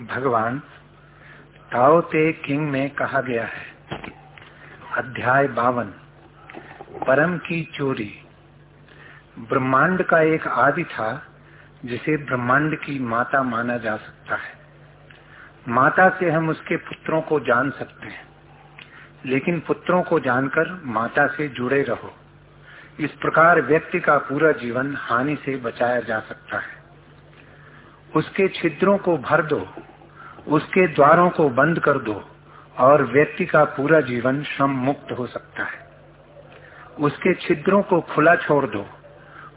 भगवान, ताओ ते किंग में कहा गया है। अध्याय बावन, परम की चोरी। ब्रह्मांड का एक आदि था, जिसे ब्रह्मांड की माता माना जा सकता है। माता से हम उसके पुत्रों को जान सकते हैं, लेकिन पुत्रों को जानकर माता से जुड़े रहो। इस प्रकार व्यक्ति का पूरा जीवन हानि से बचाया जा सकता है। उसके छिद्रों को भर दो, उसके द्वारों को बंद कर दो, और व्यक्ति का पूरा जीवन श्रम मुक्त हो सकता है। उसके छिद्रों को खुला छोड़ दो,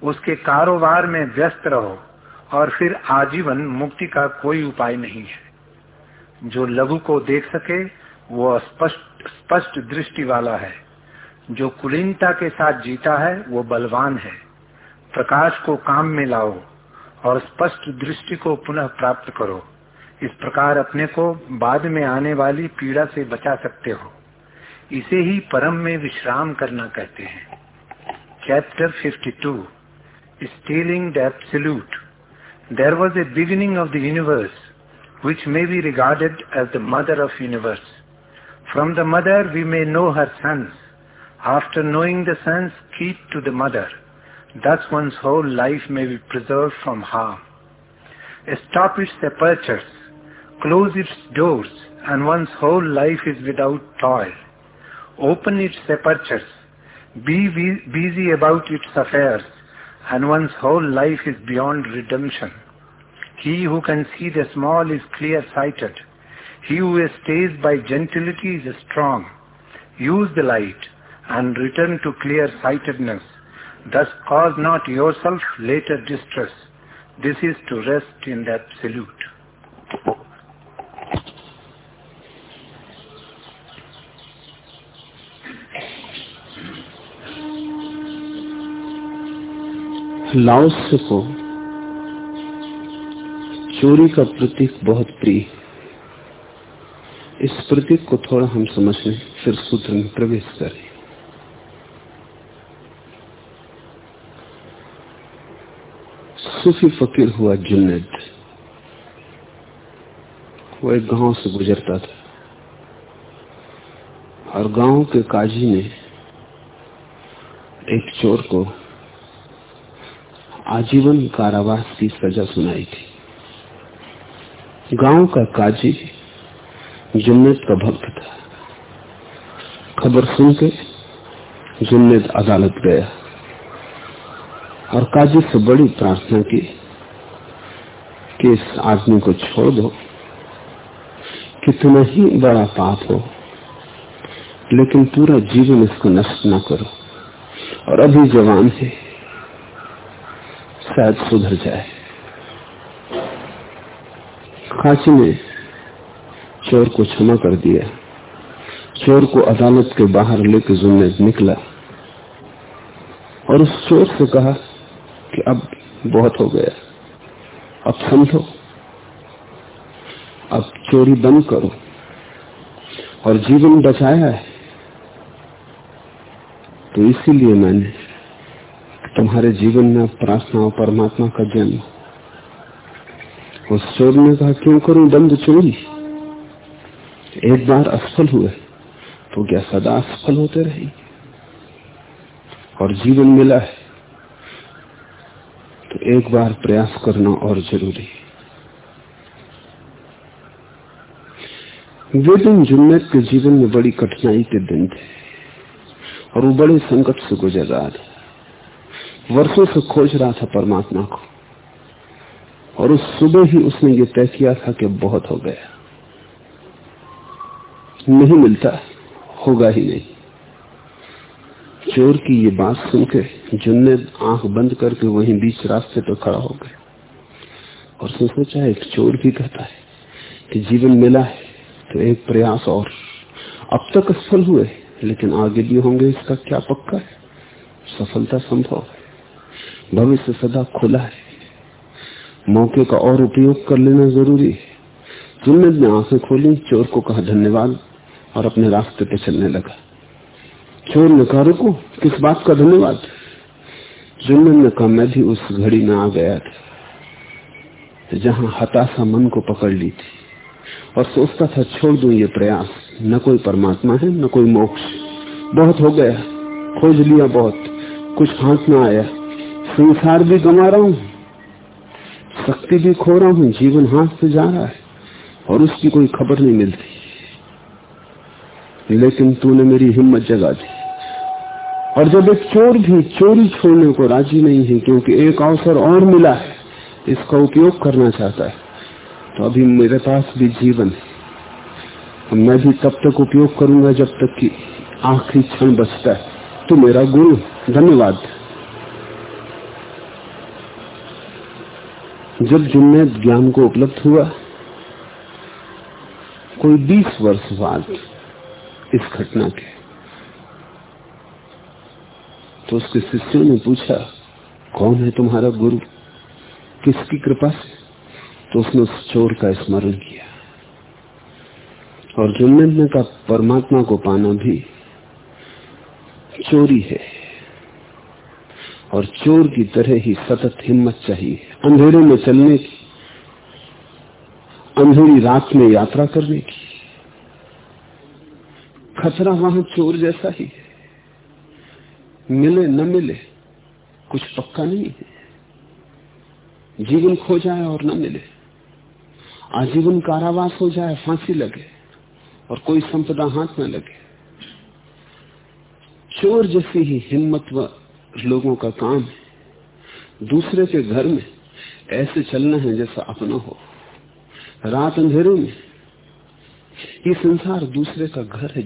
उसके कारोबार में व्यस्त रहो, और फिर आजीवन मुक्ति का कोई उपाय नहीं है। जो लघु को देख सके, वो स्पष्ट स्पष्ट दृष्टि वाला है। जो कुलीनता के साथ जीता है, वो बलवान है। प्रकाश को काम में लाओ और स्पष्ट दृष्टि को पुनः प्राप्त करो। इस प्रकार अपने को बाद में आने वाली पीड़ा से बचा सकते हो। इसे ही परम में विश्राम करना कहते हैं। Chapter 52 to stealing the absolute there was a beginning of the universe which may be regarded as the mother of universe from the mother we may know her sons after knowing the sons keep to the mother Thus one's whole life may be preserved from harm. Stop its apertures, close its doors, and one's whole life is without toil. Open its apertures, be busy about its affairs, and one's whole life is beyond redemption. He who can see the small is clear-sighted. He who stays by gentility is strong. Use the light and return to clear-sightedness. Thus cause not yourself later distress. This is to rest in the absolute. लाओस को चोरी का प्रतीक बहुत प्रिय इस प्रतीक को थोड़ा हम समझ लें फिर सूत्र में प्रवेश करें सूफी फकीर हुआ जुन्नद वो एक गाँव से गुजरता था। और गाँव के काजी ने एक चोर को आजीवन कारावास की सजा सुनाई थी। गाँव का काजी जुन्नत का भक्त था। खबर सुन के जुन्नत अदालत गया। और काजी से बड़ी प्रार्थना की कि इस आदमी को छोड़ दो कितना ही बड़ा पाप हो, लेकिन पूरा जीवन इसको नष्ट ना करो। और अभी जवान है, शायद सुधर जाए। काची ने चोर को क्षमा कर दिया। चोर को अदालत के बाहर लेकर जुम्मे निकला और उस चोर से कहा अब बहुत हो गया। अब समझो अब चोरी बंद करो। और जीवन बचाया है। तो इसीलिए मैंने तुम्हारे जीवन में प्रार्थना और परमात्मा का जन्म। उस चोर ने कहा, क्यों करूँ बंद चोरी? एक बार असफल हुए तो क्या सदा असफल होते रहे? और जीवन मिला है। एक बार प्रयास करना और ज़रूरी वे दिन जुन्नत के जीवन में बड़ी कठिनाई के दिन थे और वो बड़े संकट से गुजर रहा था। वर्षों से खोज रहा था परमात्मा को और उस सुबह ही उसने ये तय किया था कि बहुत हो गया। नहीं मिलता, होगा ही नहीं। चोर की ये बात सुन के जुन्ने आँख बंद करके वहीं बीच रास्ते पर खड़ा हो गए। और उसने सोचा एक चोर भी कहता है कि जीवन मिला है तो एक प्रयास और। अब तक असफल हुए, लेकिन आगे भी होंगे, इसका क्या पक्का है? सफलता संभव है। भविष्य सदा खुला है। मौके का और उपयोग कर लेना ज़रूरी है। जुन्नद ने आँखें खोली, चोर को कहा, धन्यवाद, और अपने रास्ते पे चलने लगा। चोर ने कहा रुको किस बात का धन्यवाद? जुम्मन ने कहा, मैं भी उस घड़ी में आ गया था, जहाँ हताशा मन को पकड़ ली थी और सोचता था, छोड़ दू ये प्रयास, न कोई परमात्मा है, न कोई मोक्ष। बहुत हो गया, खोज लिया बहुत, कुछ हाथ में आया। संसार भी गंवा रहा हूँ, शक्ति भी खो रहा हूँ, जीवन हाथ से जा रहा है और उसकी कोई खबर नहीं मिलती। लेकिन तूने मेरी हिम्मत जगा दी। और जब एक चोर भी चोरी छोड़ने को राज़ी नहीं है, क्योंकि एक अवसर और मिला है, इसका उपयोग करना चाहता है तो अभी मेरे पास भी जीवन है। मैं भी तब तक उपयोग करूँगा जब तक कि आखिरी क्षण बचता है। तो मेरा गुरु, धन्यवाद। जब जुम्मेद ज्ञान को उपलब्ध हुआ, कोई बीस वर्ष बाद इस घटना के तो उसके शिष्यों ने पूछा, कौन है तुम्हारा गुरु? किसकी कृपा से? तो उसने उस चोर का स्मरण किया। और जुम्मन ने कहा, परमात्मा को पाना भी चोरी है। और चोर की तरह ही सतत हिम्मत चाहिए। अंधेरे में चलने की, अंधेरी रात में यात्रा करने की। खतरा वहाँ चोर जैसा ही है। मिले, न मिले, कुछ पक्का नहीं है। जीवन खो जाए और न मिले। आजीवन कारावास हो जाए, फांसी लगे और कोई संपदा हाथ न लगे। चोर जैसी ही हिम्मत व लोगों का काम है। दूसरे के घर में ऐसे चलना है जैसा अपना हो। रात अंधेरे में ये संसार दूसरे का घर है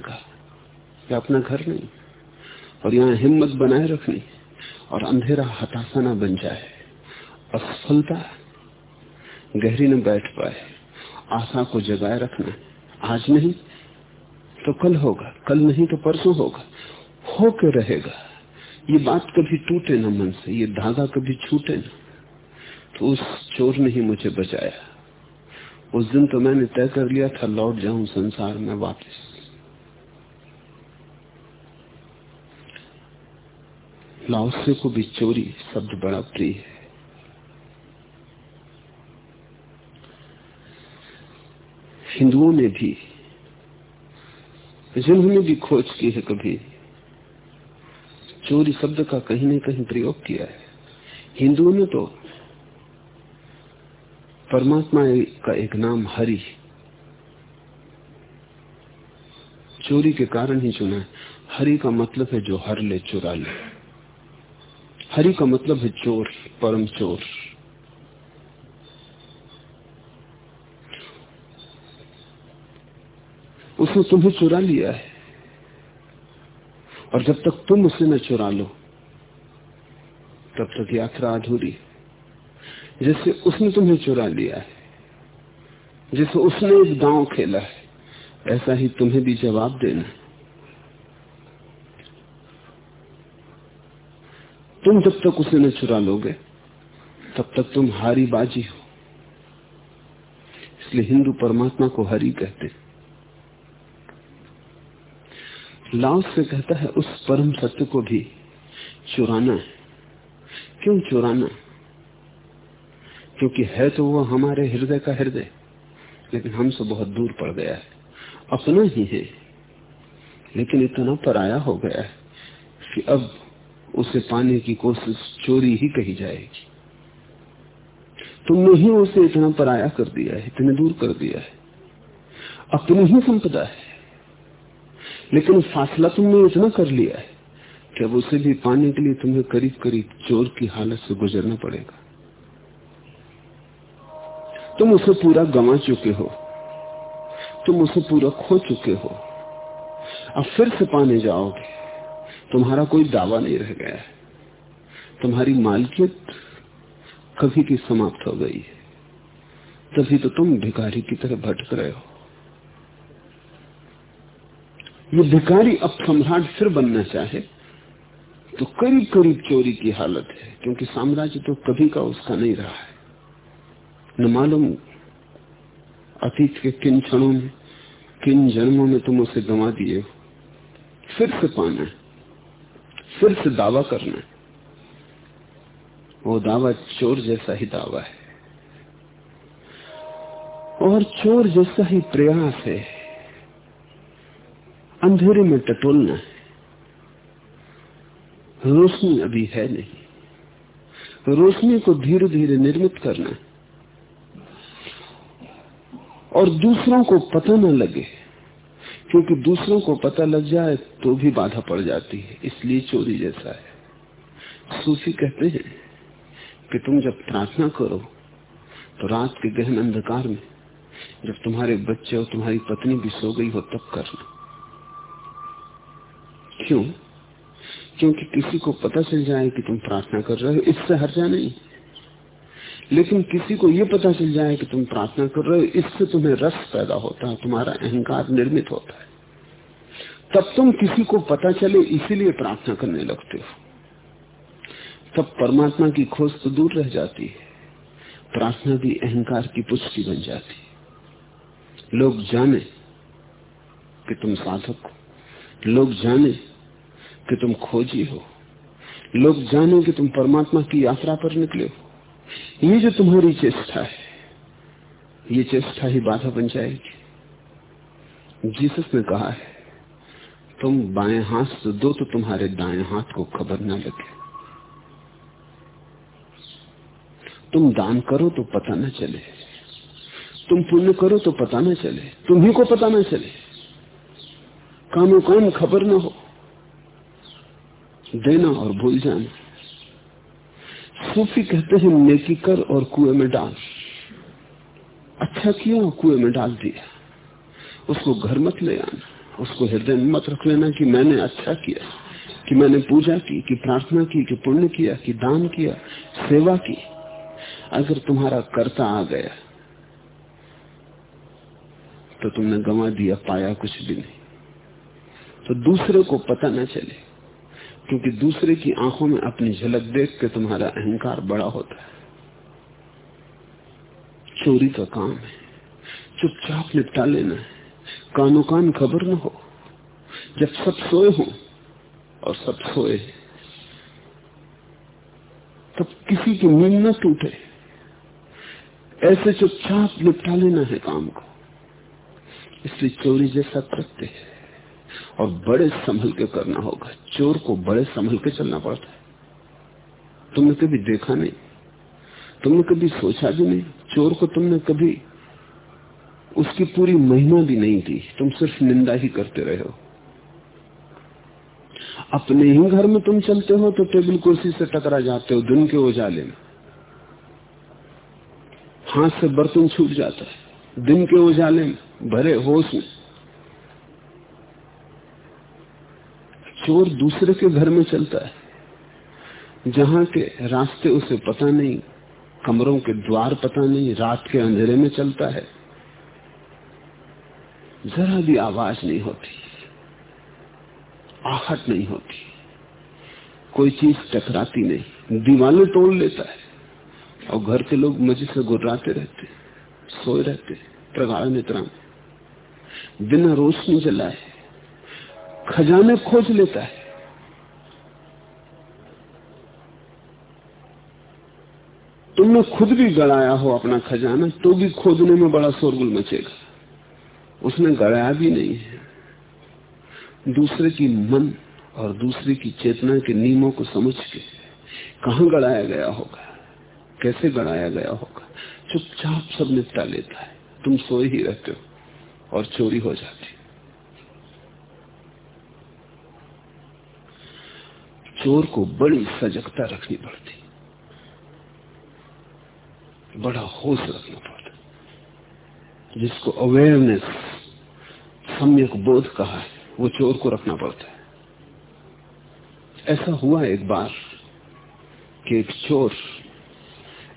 कहा। ये अपना घर नहीं। और यहाँ हिम्मत बनाए रखनी और अंधेरा हताशा न बन जाए। असफलता गहरी न बैठ पाए। आशा को जगाए रखना। आज नहीं तो कल होगा, कल नहीं तो परसों होगा। हो के रहेगा। ये बात कभी टूटे ना मन से, ये धागा कभी छूटे ना। तो उस चोर ने ही मुझे बचाया। उस दिन तो मैंने तय कर लिया था, लौट जाऊँ संसार में वापस। लाओसे को भी चोरी शब्द बड़ा प्रिय है। हिंदुओं ने भी जिन्होंने भी खोज की है कभी। चोरी शब्द का कहीं न कहीं प्रयोग किया है। हिंदुओं ने तो परमात्मा का एक नाम हरि, चोरी के कारण ही चुना है। हरि का मतलब है जो हर ले चुरा ले। हरि का मतलब है चोर, परम चोर। उसने तुम्हें चुरा लिया है। और जब तक तुम उसे न चुरा लो, तब तक यात्रा अधूरी जैसे उसने तुम्हें चुरा लिया है, जैसे उसने एक गाँव खेला है, ऐसा ही तुम्हें भी जवाब देना तुम जब तक उसे न चुरा लोगे तब तक तुम हारी बाजी हो। इसलिए हिंदू परमात्मा को हरी कहते लाओस से कहता है, उस परम सत्य को भी चुराना है। क्यों चुराना? क्योंकि है तो वो हमारे हृदय का हृदय, लेकिन हमसे बहुत दूर पड़ गया है। अपना ही है, लेकिन इतना पराया हो गया है कि अब उसे पाने की कोशिश चोरी ही कही जाएगी। तुमने ही उसे इतना पराया कर दिया है, इतने दूर कर दिया है। अपनी ही संपदा है। लेकिन फासला तुमने इतना कर लिया है कि अब उसे भी पाने के लिए तुम्हें करीब करीब चोर की हालत से गुजरना पड़ेगा। तुम उसे पूरा गंवा चुके हो। तुम उसे पूरा खो चुके हो। अब फिर से पाने जाओगे। तुम्हारा कोई दावा नहीं रह गया है। तुम्हारी मालकियत कभी की समाप्त हो गई है। तभी तो तुम भिखारी की तरह भटक रहे हो। ये भिकारी अब सम्राट फिर बनना चाहे तो करीब करीब चोरी की हालत है, क्योंकि साम्राज्य तो कभी का उसका नहीं रहा है। न मालूम अतीत के किन क्षणों में, किन जन्मों में तुम उसे गंवा दिए हो। फिर से पाना है। फिर से दावा करना। है वो दावा चोर जैसा ही दावा है। और चोर जैसा ही प्रयास है। अंधेरे में टटोलना है। रोशनी अभी है नहीं। रोशनी को धीरे धीरे निर्मित करना और दूसरों को पता न लगे। क्योंकि दूसरों को पता लग जाए तो भी बाधा पड़ जाती है, इसलिए चोरी जैसा है। सूफी कहते हैं कि तुम जब प्रार्थना करो तो रात के गहन अंधकार में जब तुम्हारे बच्चे और तुम्हारी पत्नी भी सो गई हो, तब करना। क्यों? क्योंकि किसी को पता चल जाए कि तुम प्रार्थना कर रहे हो, इससे हर्जा नहीं लेकिन किसी को यह पता चल जाए कि तुम प्रार्थना कर रहे हो, इससे तुम्हें रस पैदा होता है, तुम्हारा अहंकार निर्मित होता है। तब तुम किसी को पता चले, इसीलिए प्रार्थना करने लगते हो। तब परमात्मा की खोज तो दूर रह जाती है, प्रार्थना भी अहंकार की पुष्टि बन जाती है। लोग जाने कि तुम साधक हो, लोग जाने कि तुम खोजी हो, लोग जाने कि तुम परमात्मा की यात्रा पर निकले हो। ये जो तुम्हारी चेष्टा है, ये चेष्टा ही बाधा बन जाएगी। जीसस ने कहा है, तुम बाएँ हाथ से दो तो तुम्हारे दाएँ हाथ को खबर ना लगे। तुम दान करो तो पता न चले। तुम पुण्य करो तो पता न चले। तुम्ही को पता न चले। कानों कान खबर न हो। देना और भूल जाना। सूफी कहते हैं नेकी कर और कुएँ में डाल। अच्छा किया कुएँ में डाल दिया। उसको घर मत ले आना। उसको हृदय में मत रख लेना कि मैंने अच्छा किया, कि मैंने पूजा की, कि प्रार्थना की, कि पुण्य किया, कि दान किया, सेवा की। अगर तुम्हारा कर्ता आ गया तो तुमने गंवा दिया, पाया कुछ भी नहीं। तो दूसरे को पता न चले क्योंकि दूसरे की आँखों में अपनी झलक देख के तुम्हारा अहंकार बड़ा होता है। चोरी का काम है। चुपचाप निपटा लेना है। कानो कान खबर न हो। जब सब सोए हो और सब सोए तब किसी की नींद न टूटे। ऐसे चुपचाप निपटा लेना है काम को। इसलिए चोरी जैसा कृत्य है। और बड़े संभल के करना होगा। चोर को बड़े संभल के चलना पड़ता है। तुमने कभी देखा नहीं? तुमने कभी सोचा भी नहीं? चोर को तुमने कभी उसकी पूरी महिमा भी नहीं दी। तुम सिर्फ़ निंदा ही करते रहे हो। अपने ही घर में तुम चलते हो तो टेबल कुर्सी से टकरा जाते हो, दिन के उजाले में। हाथ से बर्तन छूट जाता है। दिन के उजाले में, भरे होश में। चोर दूसरे के घर में चलता है। जहाँ के रास्ते उसे पता नहीं, कमरों के द्वार पता नहीं, रात के अंधेरे में चलता है। जरा भी आवाज़ नहीं होती, आहट नहीं होती, कोई चीज़ टकराती नहीं दीवाने तोड़ लेता है और घर के लोग मज़े से गुर्राते रहते सोए रहते प्रगाढ़ बिना रोशनी जलाए। खजाने खोज लेता है। तुमने खुद भी गड़ाया हो अपना खजाना तो भी खोजने में बड़ा शोरगुल मचेगा। उसने गड़ाया भी नहीं है। दूसरे की मन और दूसरे की चेतना के नियमों को समझ के कहा गड़ाया गया होगा? कैसे गड़ाया गया होगा? चुपचाप सब निपटा लेता है। तुम सोए ही रहते हो और चोरी हो जाती चोर को बड़ी सजगता रखनी पड़ती। बड़ा होश रखना पड़ता। जिसको अवेयरनेस सम्यक बोध कहा है, वो चोर को रखना पड़ता है। ऐसा हुआ एक बार कि एक चोर,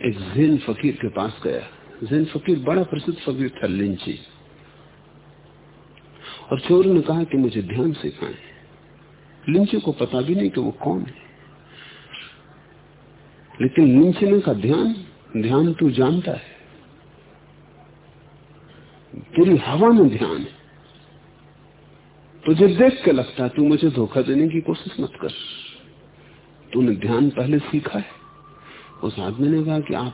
एक जैन फकीर के पास गया। जैन फकीर बड़ा प्रसिद्ध फकीर था, लिंची। और चोर ने कहा कि मुझे ध्यान सिखाएँ लिंचे को पता भी नहीं कि वो कौन है। लेकिन लिंचने का ध्यान ध्यान तू जानता है। पूरी हवा में ध्यान है। तुझे देख के लगता है तू मुझे धोखा देने की कोशिश मत कर। तूने ध्यान पहले सीखा है। उस आदमी ने कहा कि आप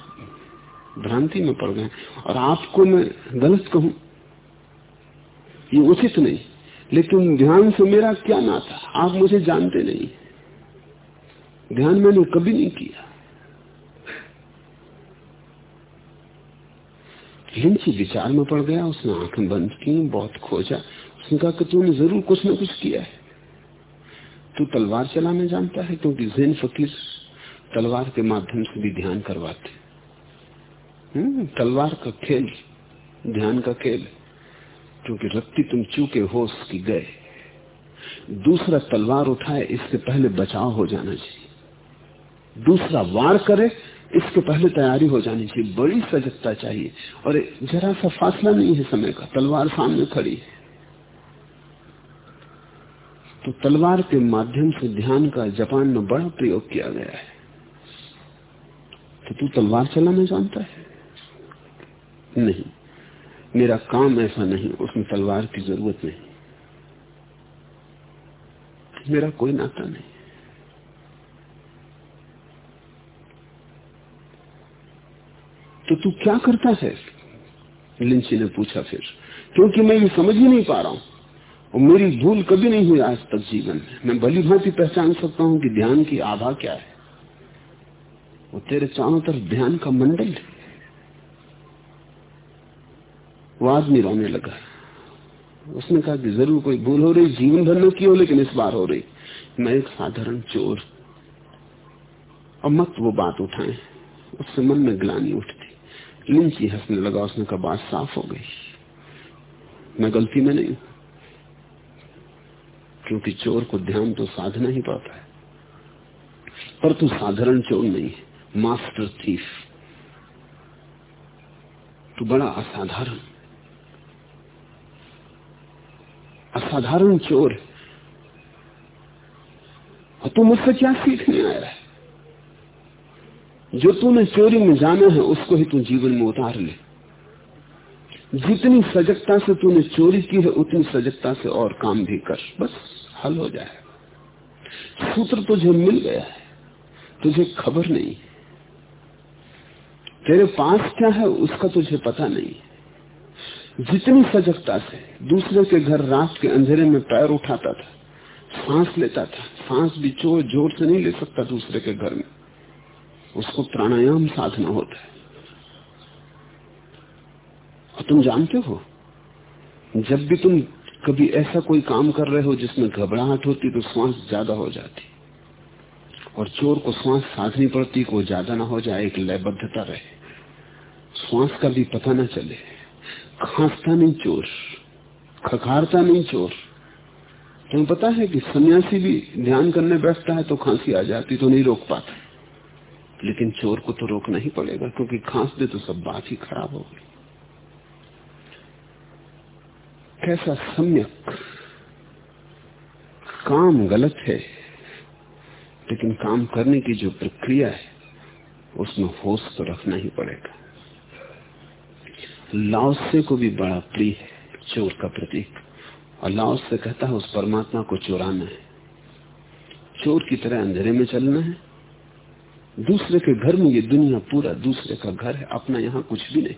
भ्रांति में पड़ गए और आपको मैं गलत कहूँ, ये उचित नहीं। लेकिन ध्यान से मेरा क्या नाता? आप मुझे जानते नहीं। ध्यान मैंने कभी नहीं किया। लिंची विचार में पड़ गया उसने आँखें बंद की बहुत खोजा। उसने कहा कि तूने ज़रूर कुछ न कुछ किया है। तू तलवार चलाने जानता है क्योंकि जैन फकीर तलवार के माध्यम से भी ध्यान करवाते। हम्म, तलवार का खेल ध्यान का खेल। क्योंकि रत्ती तुम चूके होश की गए। दूसरा तलवार उठाए इसके पहले बचाव हो जाना चाहिए। दूसरा वार करे, इसके पहले तैयारी हो जानी चाहिए। बड़ी सजगता चाहिए। और जरा सा फासला नहीं है समय का, तलवार सामने खड़ी है। तो तलवार के माध्यम से ध्यान का जापान में बड़ा प्रयोग किया गया है। तो तू तलवार चलाना जानता है? नहीं। मेरा काम ऐसा नहीं, उसमें तलवार की ज़रूरत नहीं। मेरा कोई नाता नहीं। तो तू क्या करता है? लिंची ने पूछा फिर। क्योंकि मैं ये समझ ही नहीं पा रहा हूँ। और मेरी भूल कभी नहीं हुई आज तक जीवन में। मैं भली भांति पहचान सकता हूँ कि ध्यान की आभा क्या है। वो तेरे चारों तरफ़ ध्यान का मंडल है। वो आदमी रोने लगा। उसने कहा कि ज़रूर कोई भूल हो रही, जीवन भर में की हो लेकिन इस बार हो रही। मैं एक साधारण चोर। और मत वो बात उठाए। उससे मन में ग्लानी उठती। लिंची हंसने लगा, उसने कहा, बात साफ़ हो गई। मैं गलती में नहीं क्योंकि चोर को ध्यान तो साधना ही पाता है। पर तू साधारण चोर नहीं मास्टर थीफ तू बड़ा असाधारण। असाधारण चोर। है और तू मुझसे क्या सीखने आया है? जो तूने चोरी में जाना है, उसको ही तू जीवन में उतार ले। जितनी सजगता से तूने चोरी की है, उतनी सजगता से और काम भी कर। बस, हल हो जाए। सूत्र तुझे मिल गया है। तुझे खबर नहीं। तेरे पास क्या है, उसका तुझे पता नहीं। जितनी सजगता से दूसरे के घर रात के अंधेरे में पैर उठाता था, सांस लेता था, सांस भी चोर ज़ोर से नहीं ले सकता दूसरे के घर में, उसको प्राणायाम साधना होता है। और तुम जानते हो, जब भी तुम कभी ऐसा कोई काम कर रहे हो जिसमें घबराहट होती तो श्वास ज़्यादा हो जाती, और चोर को श्वास साधनी पड़ती को ज़्यादा ना हो जाए, एक लयबद्धता रहे। श्वास का भी पता ना चले। खांसता नहीं चोर खखारता नहीं चोर। तुम्हें तो पता है कि सन्यासी भी ध्यान करने बैठता है तो खांसी आ जाती तो नहीं रोक पाता। लेकिन चोर को तो रोकना ही पड़ेगा, क्योंकि खांस दे तो सब बात ही खराब हो गई। कैसा सम्यक काम गलत है, लेकिन काम करने की जो प्रक्रिया है, उसमें होश तो रखना ही पड़ेगा। लाओसे को भी बड़ा प्रिय है, चोर का प्रतीक। और लाओस से कहता है, उस परमात्मा को चोराना है। चोर की तरह अंधेरे में चलना है। दूसरे के घर में ये दुनिया पूरा दूसरे का घर है, अपना यहाँ कुछ भी नहीं।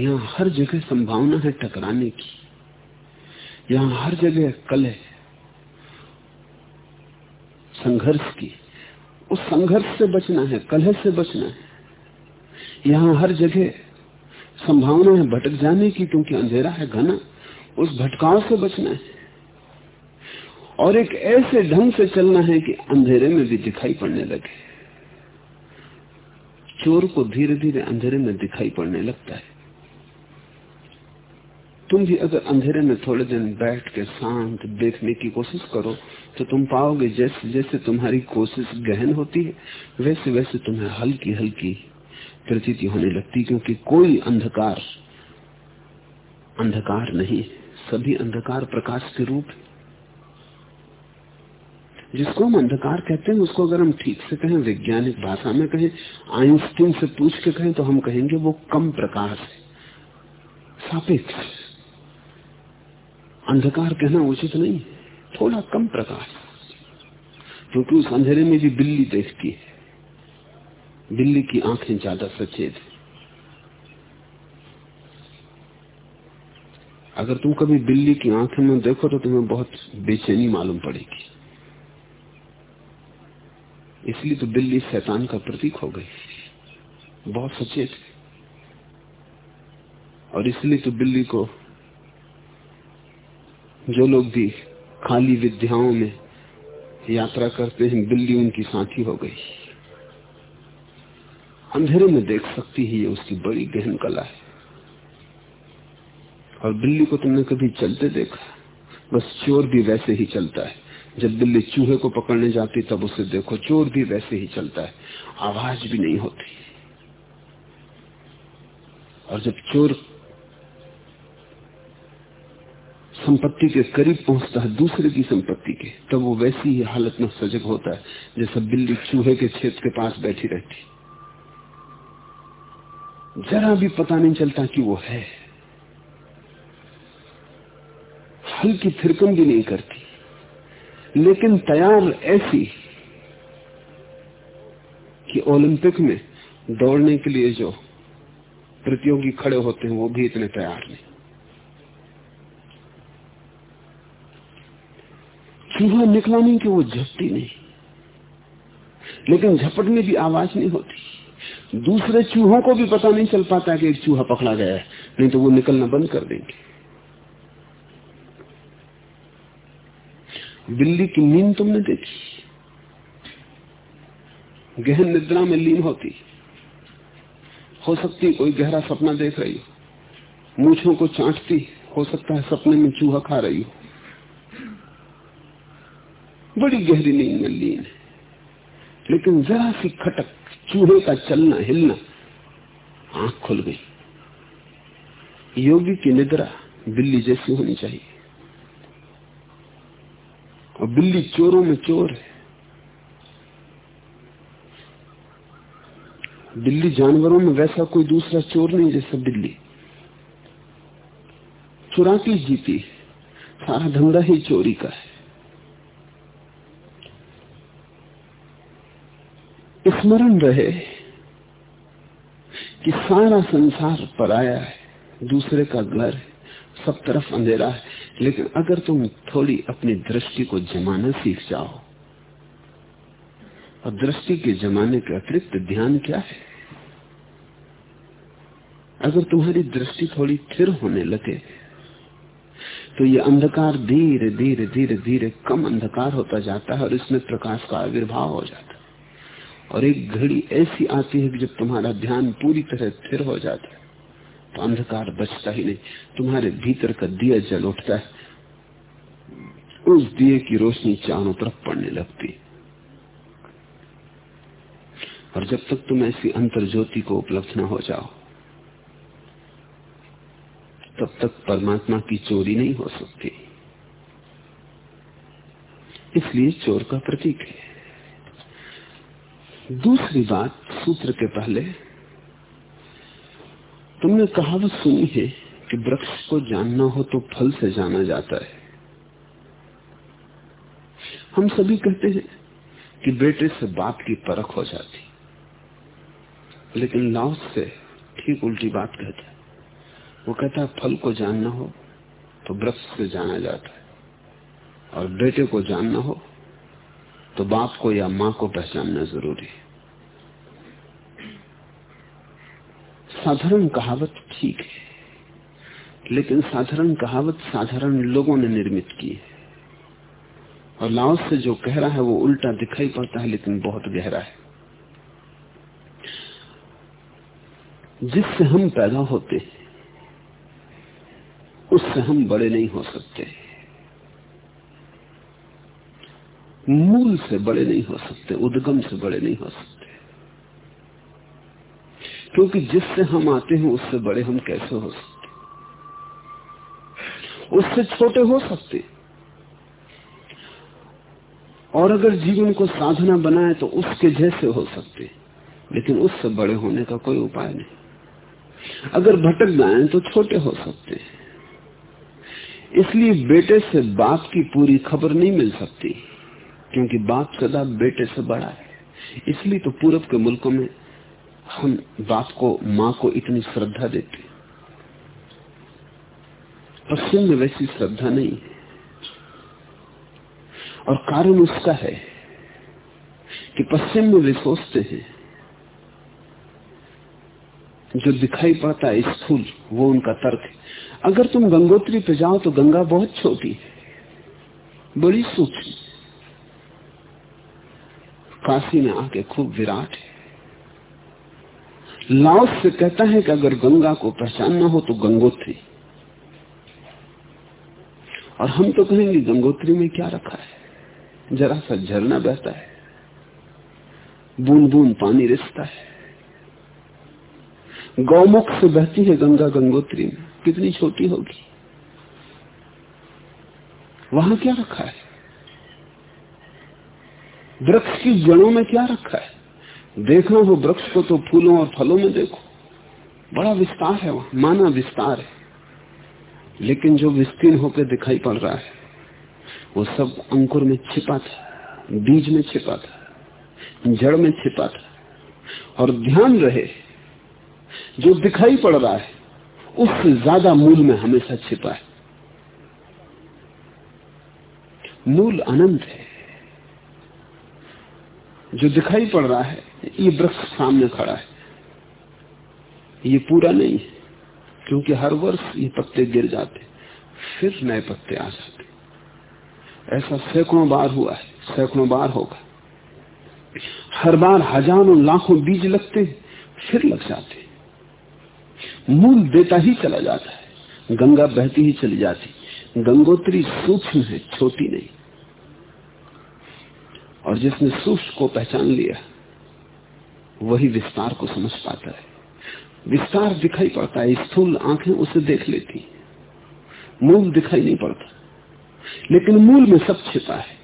यहाँ हर जगह संभावना है टकराने की। यहाँ हर जगह कल है, संघर्ष की। उस संघर्ष से बचना है, कलह से बचना है। यहाँ हर जगह संभावना है, भटक जाने की, क्योंकि अंधेरा है घना, उस भटकाव से बचना है। और एक ऐसे ढंग से चलना है कि अंधेरे में भी दिखाई पड़ने लगे। चोर को धीरे धीरे अंधेरे में दिखाई पड़ने लगता है। तुम भी अगर अंधेरे में थोड़े दिन बैठ के शांत देखने की कोशिश करो तो तुम पाओगे जैसे जैसे तुम्हारी कोशिश गहन होती है वैसे वैसे तुम्हें हल्की हल्की प्रतीति होने लगती क्योंकि कोई अंधकार अंधकार नहीं, सभी अंधकार प्रकाश के रूप जिसको हम अंधकार कहते हैं, उसको अगर हम ठीक से कहें, वैज्ञानिक भाषा में कहें, आइंस्टीन से पूछ के कहें तो हम कहेंगे वो कम प्रकाश है। सापेक्ष। अंधकार कहना उचित नहीं, थोड़ा कम प्रकाश। क्योंकि उस अंधेरे में भी बिल्ली देखती है। बिल्ली की आँखें ज़्यादा सचेत है। अगर तुम कभी बिल्ली की आँखें में देखो तो तुम्हें बहुत बेचैनी मालूम पड़ेगी। इसलिए तो बिल्ली शैतान का प्रतीक हो गई। बहुत सचेत और इसलिए तो बिल्ली को जो लोग भी खाली विद्याओं में यात्रा करते हैं बिल्ली उनकी साथी हो गई। अंधेरे में देख सकती है ये उसकी बड़ी गहन कला है। और बिल्ली को तुमने कभी चलते देखा? बस चोर भी वैसे ही चलता है। जब बिल्ली चूहे को पकड़ने जाती, तब उसे देखो, चोर भी वैसे ही चलता है। आवाज़ भी नहीं होती। और जब चोर संपत्ति के करीब पहुँचता है, दूसरे की संपत्ति के, तब वो वैसी ही हालत में सजग होता है, जैसा बिल्ली चूहे के छेद के पास बैठी रहती। जरा भी पता नहीं चलता कि वो है। हल्की फिरकम भी नहीं करती। लेकिन तैयार ऐसी कि ओलंपिक में दौड़ने के लिए जो प्रतियोगी खड़े होते हैं, वो भी इतने तैयार नहीं। चूहा निकला नहीं कि वो झपटी नहीं। लेकिन झपट में भी आवाज़ नहीं होती। दूसरे चूहों को भी पता नहीं चल पाता कि एक चूहा पकड़ा गया है, नहीं तो वो निकलना बंद कर देंगे। बिल्ली की नींद तुमने देखी? गहन निद्रा में लीन होती। हो सकती कोई गहरा सपना देख रही मूछों को चाटती, हो सकता है सपने में चूहा खा रही हो। बड़ी गहरी नींद में लीन है। लेकिन जरा सी खटक चूहे का चलना, हिलना। आँख खुल गई। योगी की निद्रा बिल्ली जैसी होनी चाहिए। और बिल्ली चोरों में चोर है। बिल्ली जानवरों में वैसा कोई दूसरा चोर नहीं जैसा बिल्ली। चुराती जीती सारा धंधा ही चोरी का है। स्मरण रहे कि सारा संसार पराया है, दूसरे का घर सब तरफ़ अंधेरा है। लेकिन अगर तुम थोड़ी अपनी दृष्टि को जमाना सीख जाओ, और दृष्टि के जमाने के अतिरिक्त ध्यान क्या है? अगर तुम्हारी दृष्टि थोड़ी थिर होने लगे तो ये अंधकार धीरे धीरे धीरे धीरे कम अंधकार होता जाता है और इसमें प्रकाश का आविर्भाव हो जाता है। और एक घड़ी ऐसी आती है कि जब तुम्हारा ध्यान पूरी तरह स्थिर हो जाता है तो अंधकार बचता ही नहीं। तुम्हारे भीतर का दिया जल उठता है। उस दिए की रोशनी चारों तरफ़ पड़ने लगती और जब तक तुम ऐसी अंतर ज्योति को उपलब्ध न हो जाओ, तब तक परमात्मा की चोरी नहीं हो सकती। इसलिए चोर का प्रतीक है। दूसरी बात सूत्र के पहले, तुमने कहावत सुनी है कि वृक्ष को जानना हो तो फल से जाना जाता है। हम सभी कहते हैं कि बेटे से बाप की परख हो जाती। लेकिन लाओस से ठीक उल्टी बात कहता है। वो कहता है, फल को जानना हो तो वृक्ष से जाना जाता है और बेटे को जानना हो तो बाप को या माँ को पहचानना ज़रूरी है। साधारण कहावत ठीक है, लेकिन साधारण कहावत साधारण लोगों ने निर्मित की है। और लाओस से जो कह रहा है वो उल्टा दिखाई पड़ता है, लेकिन बहुत गहरा है। जिससे हम पैदा होते हैं, उससे हम बड़े नहीं हो सकते। मूल से बड़े नहीं हो सकते, उद्गम से बड़े नहीं हो सकते। क्योंकि जिससे हम आते हैं, उससे बड़े हम कैसे हो सकते? उससे छोटे हो सकते। और अगर जीवन को साधना बनाए तो उसके जैसे हो सकते। लेकिन उससे बड़े होने का कोई उपाय नहीं। अगर भटक जाए तो छोटे हो सकते हैं। इसलिए बेटे से बाप की पूरी खबर नहीं मिल सकती। क्योंकि बाप सदा बेटे से बड़ा है। इसलिए तो पूरब के मुल्कों में हम बाप को, माँ को इतनी श्रद्धा देते पश्चिम में वैसी श्रद्धा नहीं है। और कारण उसका है कि पश्चिम में वे सोचते हैं, जो दिखाई पड़ता है स्थूल, वो उनका तर्क है। अगर तुम गंगोत्री पे जाओ तो गंगा बहुत छोटी है, बड़ी सूक्ष्म काशी में आके खूब विराट है। लाओस से कहता है कि अगर गंगा को पहचानना हो तो गंगोत्री। और हम तो कहेंगे, गंगोत्री में क्या रखा है? जरा सा झरना बहता है। बूंद बूंद पानी रिसता है। गौमुख से बहती है गंगा गंगोत्री में। कितनी छोटी होगी? वहाँ क्या रखा है? वृक्ष की जड़ों में क्या रखा है? देखना हो वृक्ष को तो फूलों और फलों में देखो। बड़ा विस्तार है वहाँ, माना विस्तार है। लेकिन जो विस्तीर्ण होकर दिखाई पड़ रहा है, वो सब अंकुर में छिपा था, बीज में छिपा था, जड़ में छिपा था। और ध्यान रहे, जो दिखाई पड़ रहा है उससे ज़्यादा मूल में हमेशा छिपा है। मूल अनंत है। जो दिखाई पड़ रहा है, ये वृक्ष सामने खड़ा है। ये पूरा नहीं है, क्योंकि हर वर्ष ये पत्ते गिर जाते, फिर नए पत्ते आ जाते। ऐसा सैकड़ों बार हुआ है, सैकड़ों बार होगा। हर बार हज़ारों लाखों बीज लगते फिर लग जाते मूल देता ही चला जाता है, गंगा बहती ही चली जाती। गंगोत्री सूक्ष्म है, छोटी नहीं। और जिसने सूक्ष्म को पहचान लिया, वही विस्तार को समझ पाता है। विस्तार दिखाई पड़ता है, स्थूल आँखें उसे देख लेती मूल दिखाई नहीं पड़ता। लेकिन मूल में सब छिपा है।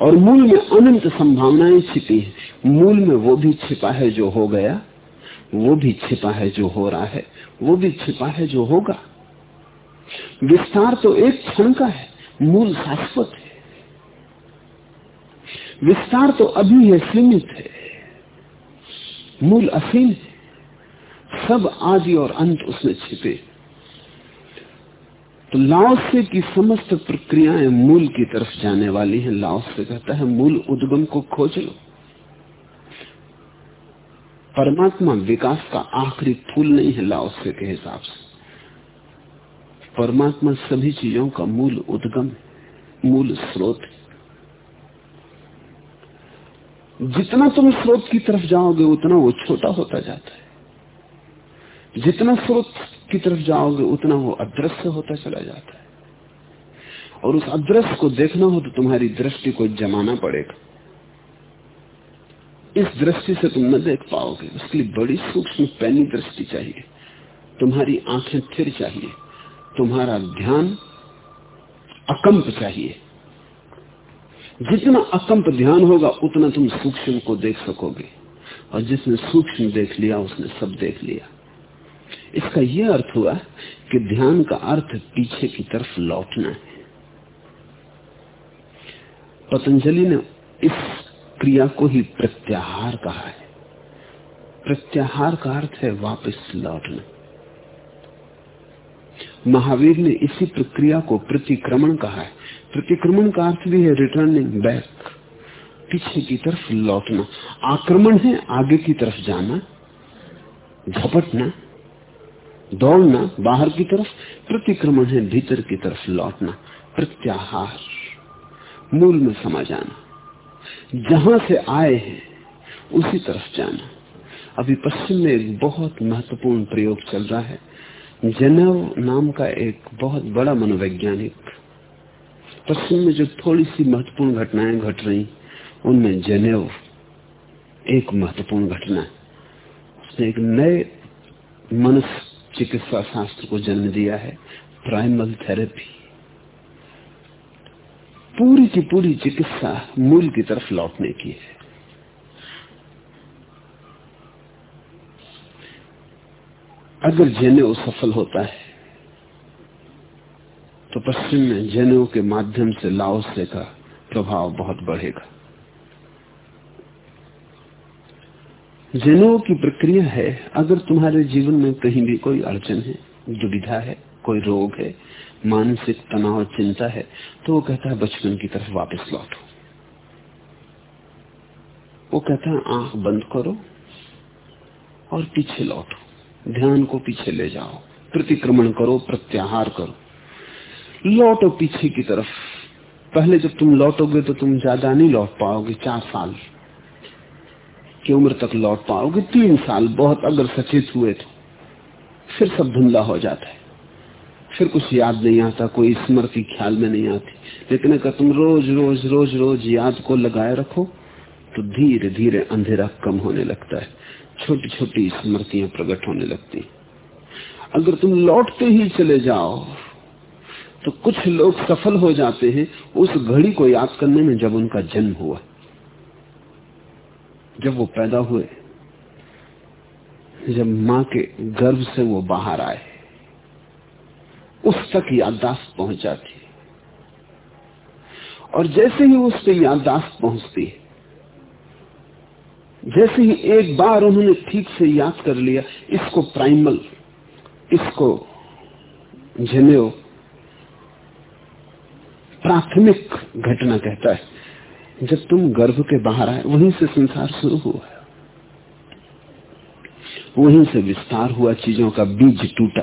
और मूल में अनंत संभावनाएँ छिपी है। मूल में वो भी छिपा है जो हो गया, वो भी छिपा है जो हो रहा है, वो भी छिपा है जो होगा। विस्तार तो एक क्षण का है, मूल शाश्वत है। विस्तार तो अभी है, सीमित है। मूल असीम है। सब आदि और अंत उसमें छिपे। तो लाओसे की समस्त प्रक्रियाएँ मूल की तरफ़ जाने वाली हैं, लाओस कहता है, मूल उद्गम को खोज लो। परमात्मा विकास का आखिरी फूल नहीं है लाओसे के हिसाब से। परमात्मा सभी चीज़ों का मूल उद्गम मूल स्रोत है। जितना तुम स्रोत की तरफ़ जाओगे, उतना वो छोटा होता जाता है। जितना स्रोत की तरफ़ जाओगे, उतना वो अदृश्य होता चला जाता है। और उस अदृश्य को देखना हो तो तुम्हारी दृष्टि को जमाना पड़ेगा। इस दृष्टि से तुम न देख पाओगे। उसके लिए बड़ी सूक्ष्म पैनी दृष्टि चाहिए। तुम्हारी आँखें थिर चाहिए। तुम्हारा ध्यान अकंप चाहिए। जितना अकंप ध्यान होगा, उतना तुम सूक्ष्म को देख सकोगे। और जिसने सूक्ष्म देख लिया, उसने सब देख लिया। इसका यह अर्थ हुआ कि ध्यान का अर्थ पीछे की तरफ़ लौटना है। पतंजलि ने इस क्रिया को ही प्रत्याहार कहा है। प्रत्याहार का अर्थ है वापस लौटना। महावीर ने इसी प्रक्रिया को प्रतिक्रमण कहा है। प्रतिक्रमण का अर्थ भी है रिटर्निंग बैक पीछे की तरफ़ लौटना। आक्रमण है आगे की तरफ़ जाना, झपटना, दौड़ना, बाहर की तरफ़, प्रतिक्रमण है भीतर की तरफ़ लौटना, प्रत्याहार, मूल में समा जाना। जहाँ से आए हैं, उसी तरफ़ जाना। अभी पश्चिम में एक बहुत महत्वपूर्ण प्रयोग चल रहा है। जनेव नाम का एक बहुत बड़ा मनोवैज्ञानिक पश्चिम में जो थोड़ी सी महत्वपूर्ण घटनाएँ घट रही, उनमें जनेव एक महत्वपूर्ण घटना है। उसने एक नए मनुष्य चिकित्सा शास्त्र को जन्म दिया है प्राइमल थेरेपी पूरी की पूरी चिकित्सा मूल की तरफ़ लौटने की है। अगर जनेऊ सफल होता है पश्चिम में जनेऊ के माध्यम से लाओसे का प्रभाव बहुत बढ़ेगा। जनों की प्रक्रिया है, अगर तुम्हारे जीवन में कहीं भी कोई अड़चन है, दुविधा है, कोई रोग है, मानसिक तनाव, चिंता है तो वो कहता है, बचपन की तरफ़ वापस लौटो। वो कहता है, आँख बंद करो और पीछे लौटो। ध्यान को पीछे ले जाओ। प्रतिक्रमण करो, प्रत्याहार करो। लौटो पीछे की तरफ़। पहले जब तुम लौटोगे तो तुम ज़्यादा नहीं लौट पाओगे, चार साल की उम्र तक लौट पाओगे, तीन साल बहुत अगर सचेत हुए तो। फिर सब धुंधला हो जाता है। फिर कुछ याद नहीं आता, कोई स्मृति ख्याल में नहीं आती। लेकिन अगर तुम रोज रोज रोज रोज याद को लगाए रखो तो धीरे धीरे अंधेरा कम होने लगता है। छोटी छोटी स्मृतियाँ प्रकट होने लगती अगर तुम लौटते ही चले जाओ तो कुछ लोग सफल हो जाते हैं, उस घड़ी को याद करने में जब उनका जन्म हुआ, जब वो पैदा हुए, जब माँ के गर्भ से वो बाहर आए, उस तक याददाश्त पहुँच जाती है। और जैसे ही उस पर याददाश्त पहुँचती है, जैसे ही एक बार उन्होंने ठीक से याद कर लिया, इसको प्राइमल, इसको जनेओ प्राथमिक घटना कहता है, जब तुम गर्भ के बाहर आए, वहीं से संसार शुरू हुआ वहीं से विस्तार हुआ, चीज़ों का बीज टूटा,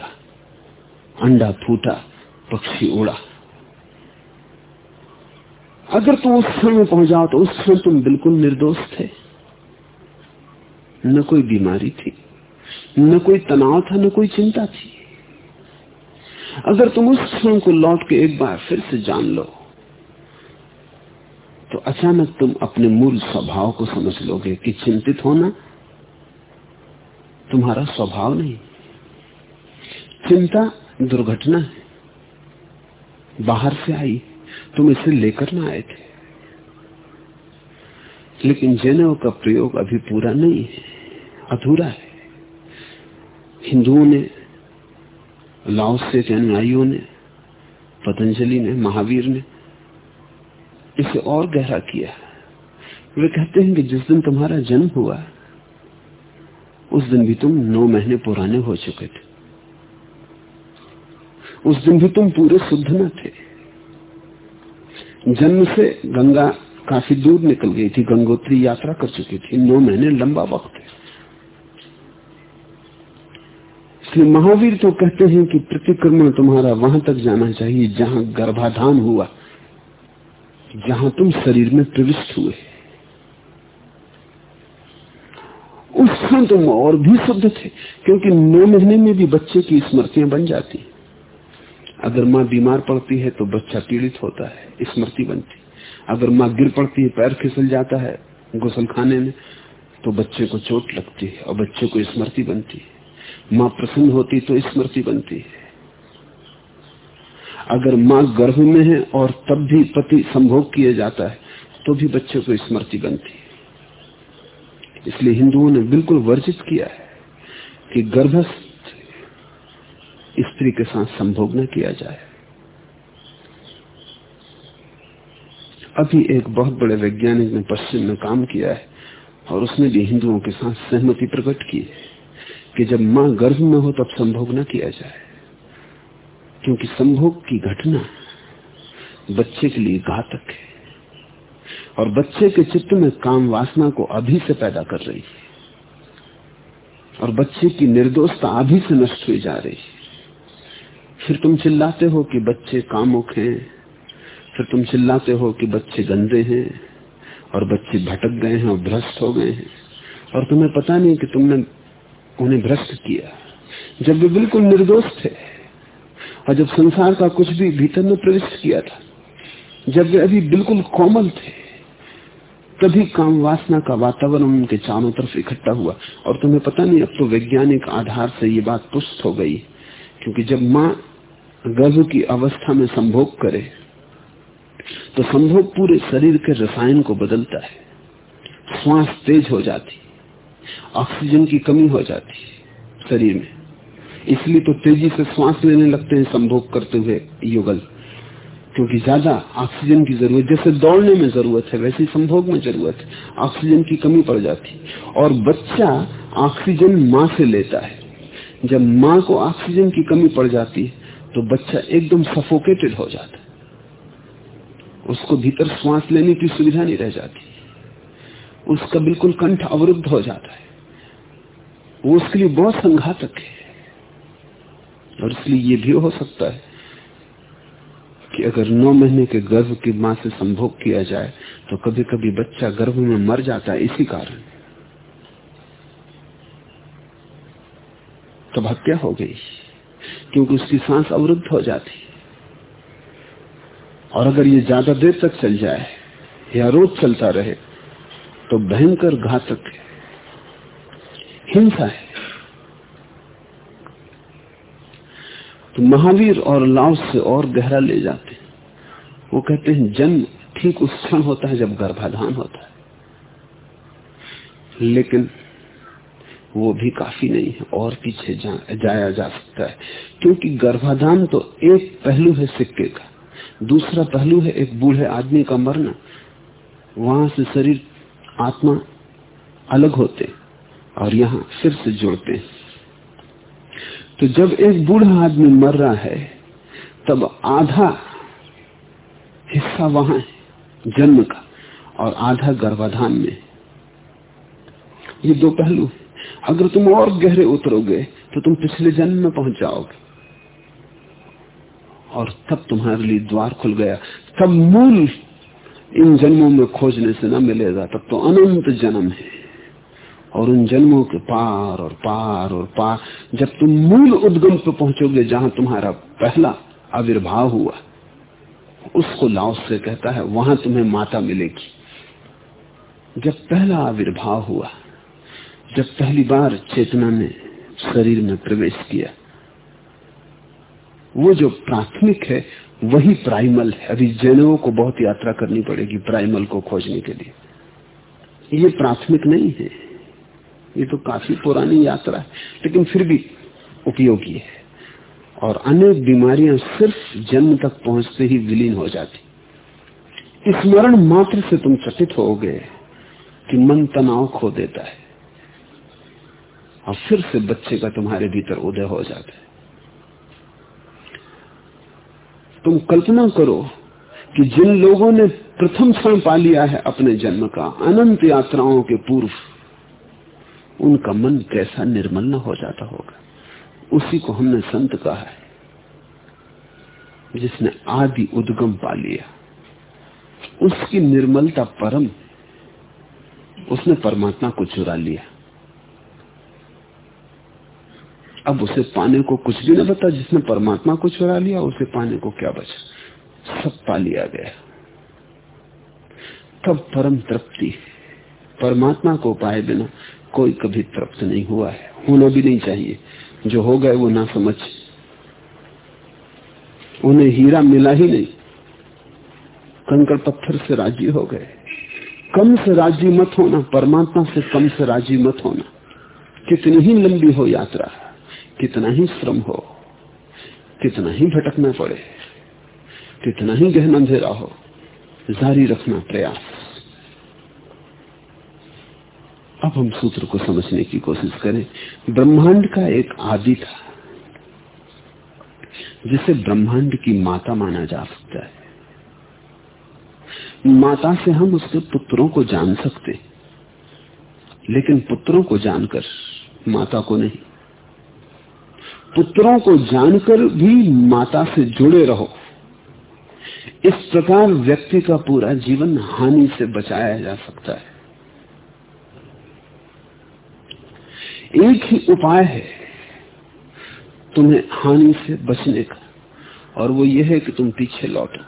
अंडा फूटा, पक्षी उड़ा। अगर तुम उस में पहुँच जाओ तो उस क्षण तुम बिल्कुल निर्दोष थे। न कोई बीमारी थी, न कोई तनाव था, न कोई चिंता थी। अगर तुम उस क्षण को लौट के एक बार फिर से जान लो तो अचानक तुम अपने मूल स्वभाव को समझ लोगे कि चिंतित होना तुम्हारा स्वभाव नहीं। चिंता दुर्घटना है। बाहर से आई, तुम इसे लेकर ना आए थे। लेकिन जैनव का प्रयोग अभी पूरा नहीं है, अधूरा है। हिंदुओं ने लाओसे के अनुयायियों ने, पतंजलि ने, महावीर ने इसे और गहरा किया वे कहते हैं कि जिस दिन तुम्हारा जन्म हुआ, उस दिन भी तुम नौ महीने पुराने हो चुके थे। उस दिन भी तुम पूरे शुद्ध न थे। जन्म से गंगा काफ़ी दूर निकल गई थी, गंगोत्री यात्रा कर चुकी थी, नौ महीने लंबा वक्त है इसलिए महावीर तो कहते हैं कि प्रतिक्रमण तुम्हारा वहाँ तक जाना चाहिए, जहाँ गर्भाधान हुआ, जहाँ तुम शरीर में प्रविष्ट हुए। उस क्षण तुम और भी शुद्ध थे, क्योंकि नौ महीने में भी बच्चे की स्मृतियाँ बन जाती। अगर माँ बीमार पड़ती है तो बच्चा पीड़ित होता है, स्मृति बनती। अगर माँ गिर पड़ती है, पैर फिसल जाता है गुसल खाने में तो बच्चे को चोट लगती है और बच्चे को स्मृति बनती है। माँ प्रसन्न होती तो स्मृति बनती है। अगर माँ गर्भ में है और तब भी पति संभोग किया जाता है तो भी बच्चे को स्मृति बनती है। इसलिए हिंदुओं ने बिल्कुल वर्जित किया है कि गर्भस्थ स्त्री के साथ संभोग न किया जाए। अभी एक बहुत बड़े वैज्ञानिक ने पश्चिम में काम किया है और उसने भी हिंदुओं के साथ सहमति प्रकट की है। कि जब माँ गर्भ में हो तब संभोग न किया जाए। क्योंकि संभोग की घटना बच्चे के लिए घातक है। और बच्चे के चित्त में काम वासना को अभी से पैदा कर रही है। और बच्चे की निर्दोषता अभी से नष्ट हुई जा रही है। फिर तुम चिल्लाते हो कि बच्चे कामुक हैं। फिर तुम चिल्लाते हो कि बच्चे गंदे हैं। और बच्चे भटक गए हैं और भ्रष्ट हो गए हैं। और तुम्हें पता नहीं कि तुमने उन्हें भ्रष्ट किया। जब वे बिल्कुल निर्दोष थे और जब संसार का कुछ भी भीतर में प्रविष्ट किया था, जब वे अभी बिल्कुल कोमल थे, तभी काम वासना का वातावरण उनके चारों तरफ़ इकट्ठा हुआ और तुम्हें पता नहीं अब तो वैज्ञानिक आधार से ये बात पुष्ट हो गई, क्योंकि जब माँ गर्भ की अवस्था में संभोग करे तो संभोग पूरे शरीर के रसायन को बदलता है, श्वास तेज हो जाती ऑक्सीजन की कमी हो जाती है शरीर में। इसलिए तो तेज़ी से श्वास लेने लगते हैं संभोग करते हुए युगल। क्योंकि ज़्यादा ऑक्सीजन की ज़रूरत, जैसे दौड़ने में ज़रूरत है, वैसी संभोग में ज़रूरत है। ऑक्सीजन की कमी पड़ जाती और बच्चा ऑक्सीजन माँ से लेता है। जब माँ को ऑक्सीजन की कमी पड़ जाती है तो बच्चा एकदम सफोकेटेड हो जाता है। उसको भीतर श्वास लेने की सुविधा नहीं रह जाती। उसका बिल्कुल कंठ अवरुद्ध हो जाता है। वो उसके लिए बहुत संघातक है। और इसलिए ये भी हो सकता है कि अगर नौ महीने के गर्भ की माँ से संभोग किया जाए तो कभी कभी बच्चा गर्भ में मर जाता है इसी कारण। तब हत्या हो गई, क्योंकि उसकी सांस अवरुद्ध हो जाती। और अगर ये ज़्यादा देर तक चल जाए या रोज चलता रहे तो भयंकर घातक है। हिंसा है। तो महावीर और लाव से और गहरा ले जाते हैं। वो कहते हैं जन्म ठीक उस क्षण होता है जब गर्भाधान होता है। लेकिन वो भी काफ़ी नहीं है और पीछे जा, जाया जा सकता है। क्योंकि गर्भाधान तो एक पहलू है सिक्के का। दूसरा पहलू है एक बूढ़े आदमी का मरना। वहाँ से शरीर आत्मा अलग होते और यहाँ फिर से जुड़ते। हैं तो जब एक बूढ़ा आदमी मर रहा है, तब आधा हिस्सा वहाँ है, जन्म का, और आधा गर्भाधान में। ये दो पहलू अगर तुम और गहरे उतरोगे तो तुम पिछले जन्म में पहुँच जाओगे। और तब तुम्हारे लिए द्वार खुल गया। तब मूल इन जन्मों में खोजने से न मिलेगा। तब तो अनंत जन्म है। और उन जन्मों के पार और पार और पार, जब तुम मूल उद्गम पे पहुंचोगे जहाँ तुम्हारा पहला आविर्भाव हुआ, उसको लाओ से कहता है, वहाँ तुम्हें माता मिलेगी। जब पहला आविर्भाव हुआ, जब पहली बार चेतना ने शरीर में प्रवेश किया, वो जो प्राथमिक है, वही प्राइमल है। अभी जैनों को बहुत यात्रा करनी पड़ेगी प्राइमल को खोजने के लिए। ये प्राथमिक नहीं है। ये तो काफ़ी पुरानी यात्रा है, लेकिन फिर भी उपयोगी है। और अनेक बीमारियाँ सिर्फ़ जन्म तक पहुँचते ही विलीन हो जाती। स्मरण मात्र से तुम चकित हो गए कि मन तनाव खो देता है, और फिर से बच्चे का तुम्हारे भीतर उदय हो जाता है। तुम कल्पना करो कि जिन लोगों ने प्रथम क्षण पा लिया है अपने जन्म का, अनंत यात्राओं के पूर्व उनका मन कैसा निर्मल न हो जाता होगा। उसी को हमने संत कहा है, जिसने आदि उद्गम पा लिया। उसकी निर्मलता परम, उसने परमात्मा को चुरा लिया। अब उसे पाने को कुछ भी न बता जिसने परमात्मा को चुरा लिया, उसे पाने को क्या बचा? सब पा लिया गया। तब परम तृप्ति, परमात्मा को पाए बिना कोई कभी तृप्त नहीं हुआ है। होना भी नहीं चाहिए। जो हो गए वो ना समझ। उन्हें हीरा मिला ही नहीं। कंकड़ पत्थर से राज़ी हो गए। कम से राज़ी मत होना, परमात्मा से कम से राज़ी मत होना। कितनी ही लंबी हो यात्रा, कितना ही श्रम हो, कितना ही भटकना पड़े, कितना ही गहन अंधेरा हो, जारी रखना प्रयास। अब हम सूत्र को समझने की कोशिश करें। ब्रह्मांड का एक आदि था, जिसे ब्रह्मांड की माता माना जा सकता है। माता से हम उसके पुत्रों को जान सकते, लेकिन पुत्रों को जानकर माता को नहीं। पुत्रों को जानकर भी माता से जुड़े रहो। इस प्रकार व्यक्ति का पूरा जीवन हानि से बचाया जा सकता है। एक ही उपाय है तुम्हें हानि से बचने का। और वो ये है कि तुम पीछे लौटो।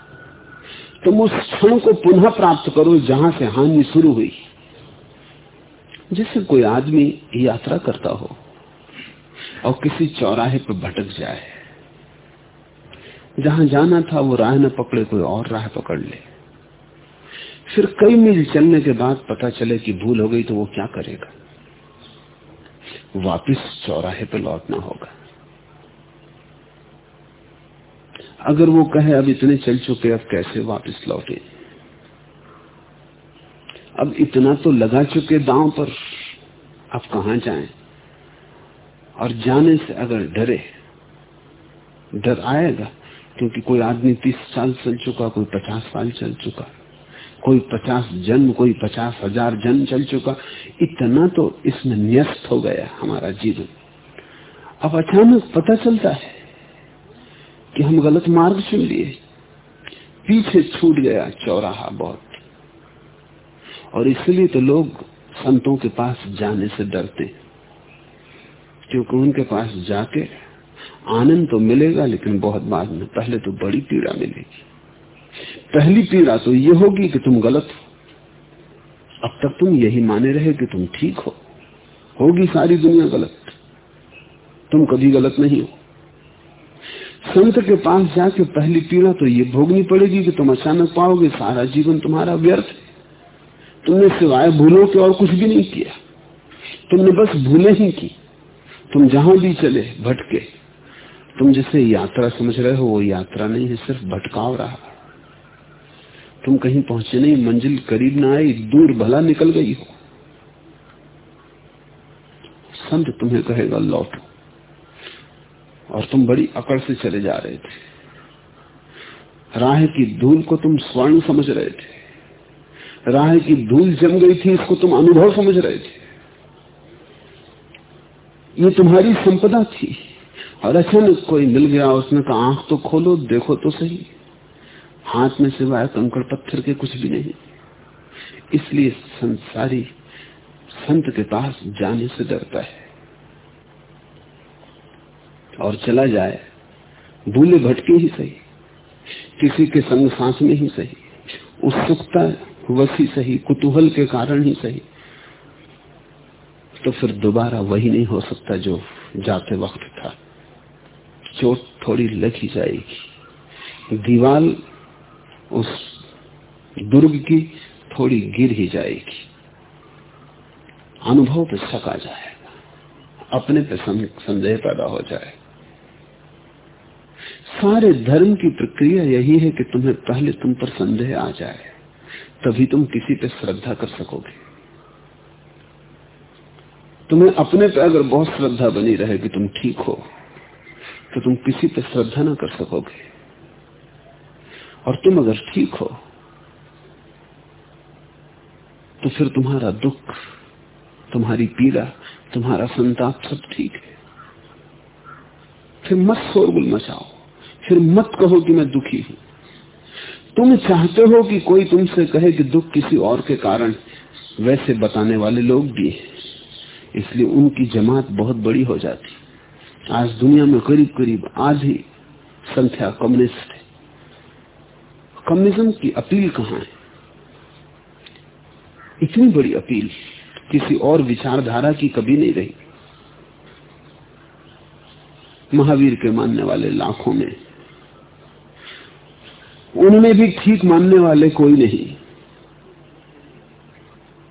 तुम उस क्षण को पुनः प्राप्त करो जहाँ से हानि शुरू हुई। जैसे कोई आदमी यात्रा करता हो और किसी चौराहे पर भटक जाए, जहाँ जाना था वो राह न पकड़े कोई और राह पकड़ ले। फिर कई मील चलने के बाद पता चले कि भूल हो गई तो वो क्या करेगा? वापिस चौराहे पर लौटना होगा। अगर वो कहे, अब इतने चल चुके, अब कैसे वापस लौटे? अब इतना तो लगा चुके दांव पर, अब कहा जाएँ? और जाने से अगर डरे, डर आएगा, क्योंकि कोई आदमी तीस साल चल चुका, कोई पचास साल चल चुका। कोई पचास जन्म, कोई पचास हज़ार जन्म चल चुका। इतना तो इसमें न्यस्त हो गया हमारा जीवन। अब अचानक पता चलता है कि हम गलत मार्ग चुन लिए। पीछे छूट गया चौराहा बहुत। और इसलिए तो लोग संतों के पास जाने से डरते क्योंकि उनके पास जाके आनंद तो मिलेगा, लेकिन बहुत बाद में पहले तो बड़ी पीड़ा मिलेगी। पहली पीड़ा तो ये होगी कि तुम गलत हो। अब तक तुम यही माने रहे कि तुम ठीक हो। होगी सारी दुनिया गलत। तुम कभी गलत नहीं हो। संत के पास जाके पहली पीड़ा तो ये भोगनी पड़ेगी कि तुम अचानक पाओगे सारा जीवन तुम्हारा व्यर्थ है। तुमने सिवाय भूलों के और कुछ भी नहीं किया। तुमने बस भूले ही की। तुम जहाँ भी चले, भटके। तुम जिसे यात्रा समझ रहे हो, वो यात्रा नहीं है, सिर्फ़ भटकाव रहा। तुम कहीं पहुँचे नहीं मंजिल करीब ना आई, दूर भला निकल गई हो। संत तुम्हें कहेगा, लौटो। और तुम बड़ी अकड़ से चले जा रहे थे। राह की धूल को तुम स्वर्ण समझ रहे थे। राह की धूल जम गई थी, इसको तुम अनुभव समझ रहे थे। ये तुम्हारी संपदा थी। और अचानक कोई मिल गया, उसने कहा, आँख तो खोलो, देखो तो सही। हाथ में सिवाय कंकड़ पत्थर के कुछ भी नहीं। इसलिए संसारी संत के पास जाने से डरता है और चला जाए, भूले भटके ही सही, किसी के संग सांस में ही सही, उत्सुकता वसी सही, कुतूहल के कारण ही सही तो फिर दोबारा वही नहीं हो सकता जो जाते वक्त था। चोट थोड़ी लगी जाएगी। दीवाल उस दुर्ग की थोड़ी गिर ही जाएगी। अनुभव पे शक आ जाएगा। अपने पे संदेह पैदा हो जाए सारे धर्म की प्रक्रिया यही है कि तुम्हें पहले तुम पर संदेह आ जाए। तभी तुम किसी पे श्रद्धा कर सकोगे। तुम्हें अपने पे अगर बहुत श्रद्धा बनी रहे कि तुम ठीक हो तो तुम किसी पे श्रद्धा ना कर सकोगे। और तुम अगर ठीक हो तो फिर तुम्हारा दुख, तुम्हारी पीड़ा, तुम्हारा संताप सब ठीक है। फिर मत शोरगुल मचाओ। फिर मत कहो कि मैं दुखी हूँ। तुम चाहते हो कि कोई तुमसे कहे कि दुख किसी और के कारण वैसे बताने वाले लोग भी हैं। इसलिए उनकी जमात बहुत बड़ी हो जाती। आज दुनिया में करीब करीब आधी संख्या कम्युनिस्ट कम्युनिज्म की अपील कहाँ है? इतनी बड़ी अपील किसी और विचारधारा की कभी नहीं रही। महावीर के मानने वाले लाखों में, उनमें भी ठीक मानने वाले कोई नहीं।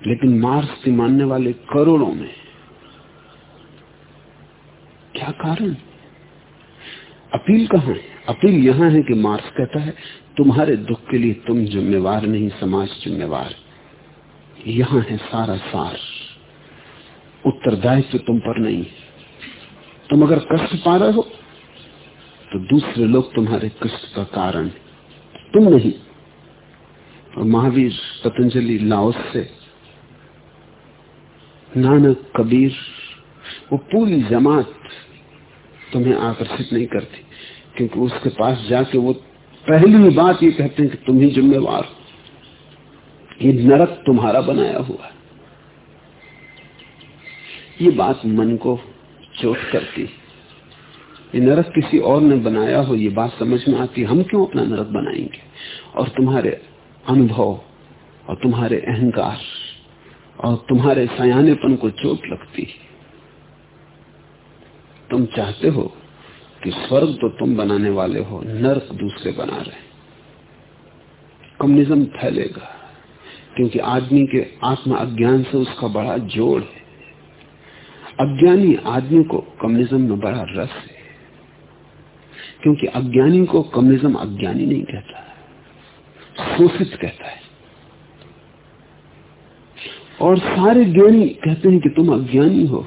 लेकिन मार्क्स के मानने वाले करोड़ों में, क्या कारण? अपील कहाँ है? अपील यहाँ है कि मार्क्स कहता है तुम्हारे दुख के लिए तुम जिम्मेवार नहीं, समाज जिम्मेवार। यहाँ है सारा सार। उत्तरदायित्व तुम पर नहीं। तुम अगर कष्ट पा रहे हो तो दूसरे लोग तुम्हारे कष्ट का कारण तुम नहीं। और महावीर पतंजलि लाओस से नानक कबीर, वो पूरी जमात तुम्हें आकर्षित नहीं करती, क्योंकि उसके पास जाके वो पहली बात ये कहते हैं कि तुम ही जिम्मेवार ये नरक तुम्हारा बनाया हुआ ये बात मन को चोट करती ये नरक किसी और ने बनाया हो, ये बात समझ में आती हम क्यों अपना नरक बनाएँगे? और तुम्हारे अनुभव और तुम्हारे अहंकार और तुम्हारे सयानेपन को चोट लगती है। तुम चाहते हो कि स्वर्ग तो तुम बनाने वाले हो, नर्क दूसरे बना रहे कम्युनिज्म फैलेगा, क्योंकि आदमी के आत्मा अज्ञान से उसका बड़ा जोड़ है। अज्ञानी आदमी को कम्युनिज्म में बड़ा रस है, क्योंकि अज्ञानी को कम्युनिज्म अज्ञानी नहीं कहता शोषित कहता है। और सारे ज्ञानी कहते हैं कि तुम अज्ञानी हो,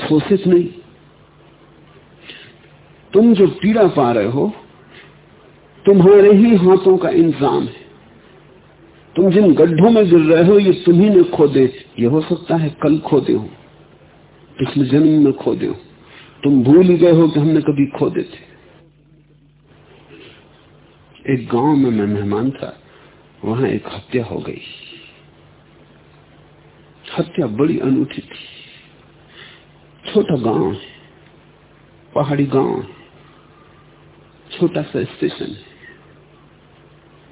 शोषित नहीं। तुम जो पीड़ा पा रहे हो, तुम्हारे ही हाथों का इंतज़ाम है। तुम जिन गड्ढों में गिर रहे हो, ये तुम्ही ने खोदे। ये हो सकता है कल खोदे हो, पिछले जन्म में खोदे हो। तुम भूल ही गए हो कि हमने कभी खोदे थे। एक गाँव में मैं मेहमान था, वहाँ एक हत्या हो गई। हत्या बड़ी अनूठी थी। छोटा गाँव है, पहाड़ी गाँव है। छोटा सा स्टेशन। है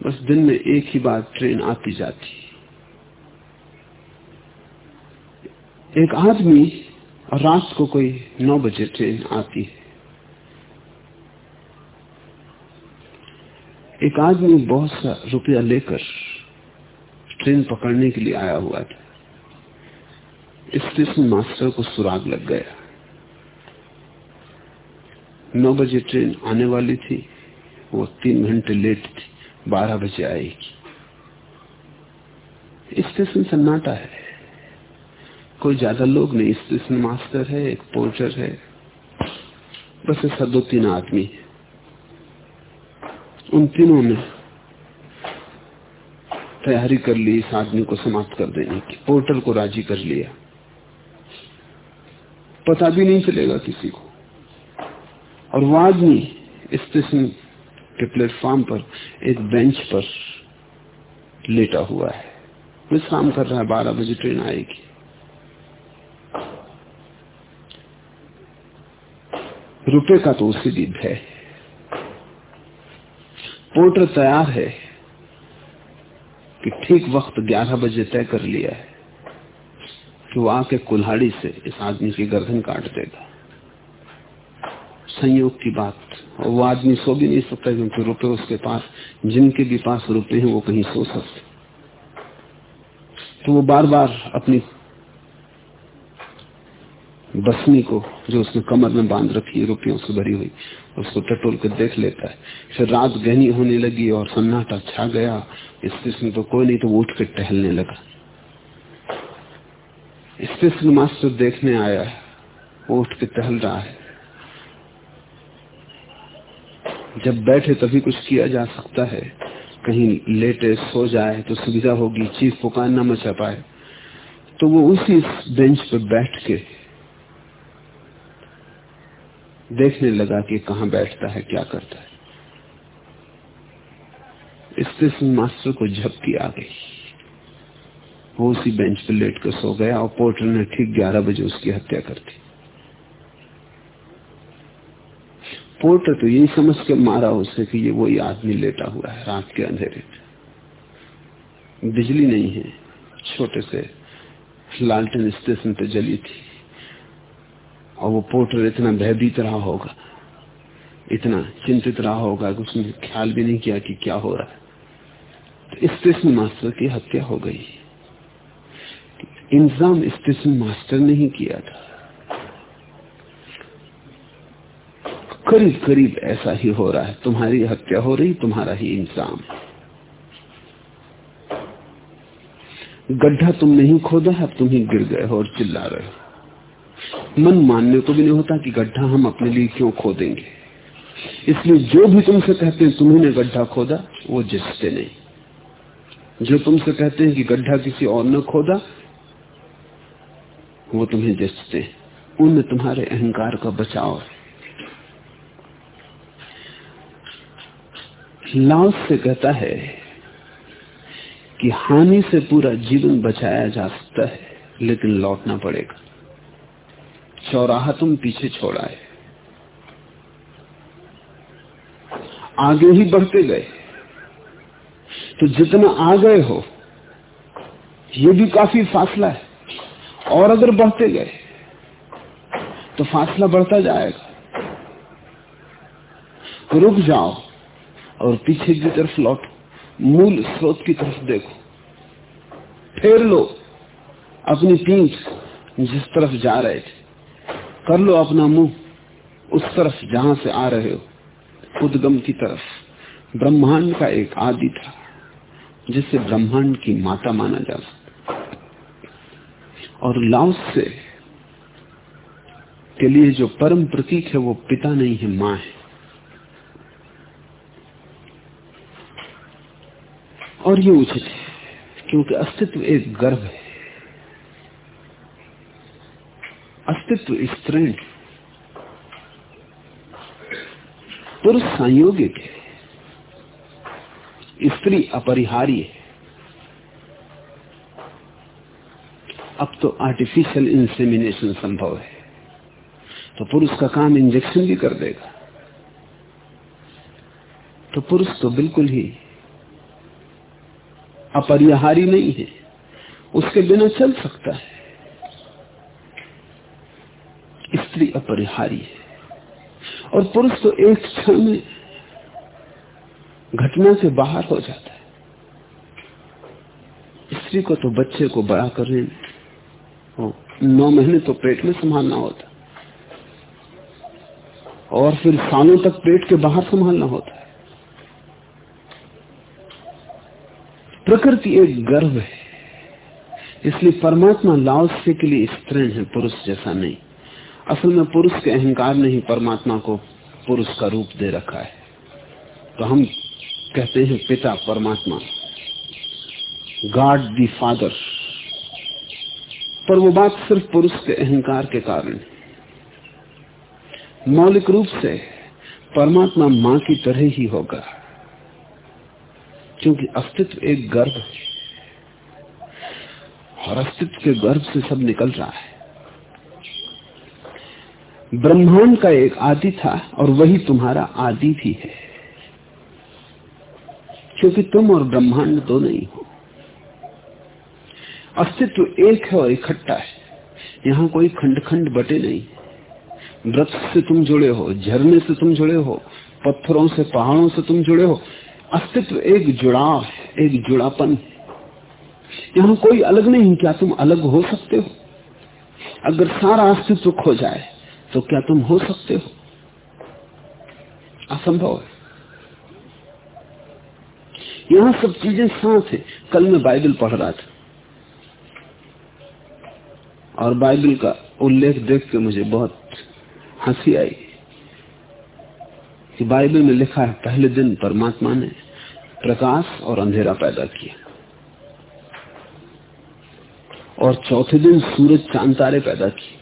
बस दिन में एक ही बार ट्रेन आती जाती। एक आदमी रात को कोई नौ बजे ट्रेन आती है। एक आदमी बहुत सा रुपया लेकर ट्रेन पकड़ने के लिए आया हुआ था। स्टेशन मास्टर को सुराग लग गया। नौ बजे ट्रेन आने वाली थी। वो तीन घंटे लेट थी। बारह बजे आएगी। स्टेशन सन्नाटा है। कोई ज़्यादा लोग नहीं। स्टेशन मास्टर है, एक पोर्टर है। बस ऐसा दो तीन आदमी है। उन तीनों ने तैयारी कर ली इस आदमी को समाप्त कर देने की। पोर्टर को राज़ी कर लिया। पता भी नहीं चलेगा किसी को। और वो आदमी स्टेशन के प्लेटफॉर्म पर एक बेंच पर लेटा हुआ है। विश्राम कर रहा है, बारह बजे ट्रेन आएगी। रुपए का तो उसी दिन है। पोर्टर तैयार है कि ठीक वक्त ग्यारह बजे तय कर लिया है कि वो आके कुल्हाड़ी से इस आदमी की गर्दन काट देगा। संयोग की बात। और वो आदमी सो भी नहीं सकता, क्योंकि रुपए उसके पास, जिनके भी पास रुपए हैं, वो कहीं सो सकते। तो वो बार बार अपनी बसनी को, जो उसने कमर में बाँध रखी है, रुपयों से भरी हुई, उसको टटोल कर देख लेता है। फिर रात गहनी होने लगी और सन्नाटा छा गया। स्टेशन तो कोई नहीं तो वो उठ कर टहलने लगा। स्टेशन मास्टर देखने आया है। वो उठ के टहल रहा है। जब बैठे तभी कुछ किया जा सकता है। कहीं लेटे सो जाए तो सुविधा होगी चीज़ पुकार न मचा पाए। तो वो उसी बेंच पर बैठ के देखने लगा कि कहा बैठता है, क्या करता है। स्टेशन मास्टर को झपकी आ गई। वो उसी बेंच पर लेट कर सो गया और पोर्टर ने ठीक ग्यारह बजे उसकी हत्या कर दी। पोर्टर तो यही समझ के मारा उसे कि ये वही आदमी लेटा हुआ है रात के अंधेरे बिजली नहीं है, छोटे से लालटेन स्टेशन पे जली थी। और वो पोर्टर इतना भयभीत रहा होगा, इतना चिंतित रहा होगा कि उसने ख्याल भी नहीं किया कि क्या हो रहा है। तो स्टेशन मास्टर की हत्या हो गई। इंतज़ाम स्टेशन मास्टर ने ही किया था। करीब करीब ऐसा ही हो रहा है। तुम्हारी हत्या हो रही, तुम्हारा ही इंतज़ाम। गड्ढा तुम नहीं खोदा है तुम ही गिर गए हो और चिल्ला रहे हो। मन मानने को भी नहीं होता कि गड्ढा हम अपने लिए क्यों खोदेंगे। इसलिए जो भी तुमसे कहते हैं, तुम्ही गड्ढा खोदा, वो जिससे नहीं। जो तुमसे कहते हैं कि गड्ढा किसी और ने खोदा, वो तुम्हें जिसते उनमें तुम्हारे अहंकार का बचाव है। लाओस से कहता है कि हानि से पूरा जीवन बचाया जा सकता है, लेकिन लौटना पड़ेगा। चौराहा तुम पीछे छोड़ा है आगे ही बढ़ते गए। तो जितना आ गए हो, ये भी काफ़ी फासला है। और अगर बढ़ते गए तो फासला बढ़ता जाएगा। रुक जाओ। और पीछे की तरफ़ लौटो, मूल स्रोत की तरफ़ देखो। फेर लो अपनी पीठ जिस तरफ़ जा रहे थे। कर लो अपना मुँह उस तरफ़ जहाँ से आ रहे हो, उद्गम की तरफ़। ब्रह्मांड का एक आदि था, जिसे ब्रह्मांड की माता माना जा सकता और लाउस से के लिए जो परम प्रतीक है, वो पिता नहीं है, माँ है। और ये उचित है, क्योंकि अस्तित्व एक गर्भ है। अस्तित्व स्त्रीण पुरुष संयोगिक है, स्त्री अपरिहार्य है। अब तो आर्टिफिशियल इंसेमिनेशन संभव है तो पुरुष का काम इंजेक्शन भी कर देगा। तो पुरुष तो बिल्कुल ही अपरिहारी नहीं है। उसके बिना चल सकता है। स्त्री अपरिहारी है। और पुरुष तो एक क्षण में घटना से बाहर हो जाता है। स्त्री को तो बच्चे को बड़ा करने नौ महीने तो पेट में संभालना होता। और फिर सालों तक पेट के बाहर संभालना होता है प्रकृति एक गर्भ है। इसलिए परमात्मा लाओस्य के लिए स्त्रीण है, पुरुष जैसा नहीं। असल में पुरुष के अहंकार ने ही परमात्मा को पुरुष का रूप दे रखा है। तो हम कहते हैं, पिता परमात्मा गॉड दी फादर पर वो बात सिर्फ़ पुरुष के अहंकार के कारण मौलिक रूप से परमात्मा माँ की तरह ही होगा। क्योंकि अस्तित्व एक गर्भ है। और अस्तित्व के गर्भ से सब निकल रहा है। ब्रह्मांड का एक आदि था और वही तुम्हारा आदि भी है। क्योंकि तुम और ब्रह्मांड दो नहीं हो। अस्तित्व एक है और इकट्ठा है। यहाँ कोई खंड खंड बटे नहीं। वृक्ष से तुम जुड़े हो, झरने से तुम जुड़े हो, पत्थरों से, पहाड़ों से तुम जुड़े हो अस्तित्व एक जुड़ाव है, एक जुड़ापन है। यहाँ कोई अलग नहीं, क्या तुम अलग हो सकते हो? अगर सारा अस्तित्व खो जाए तो क्या तुम हो सकते हो? असंभव है। यहाँ सब चीज़ें साथ है। कल मैं बाइबल पढ़ रहा था। और बाइबल का उल्लेख देख के मुझे बहुत हँसी आई। कि बाइबल में लिखा है, पहले दिन परमात्मा ने प्रकाश और अंधेरा पैदा किया। और चौथे दिन सूरज चाँद तारे पैदा किए।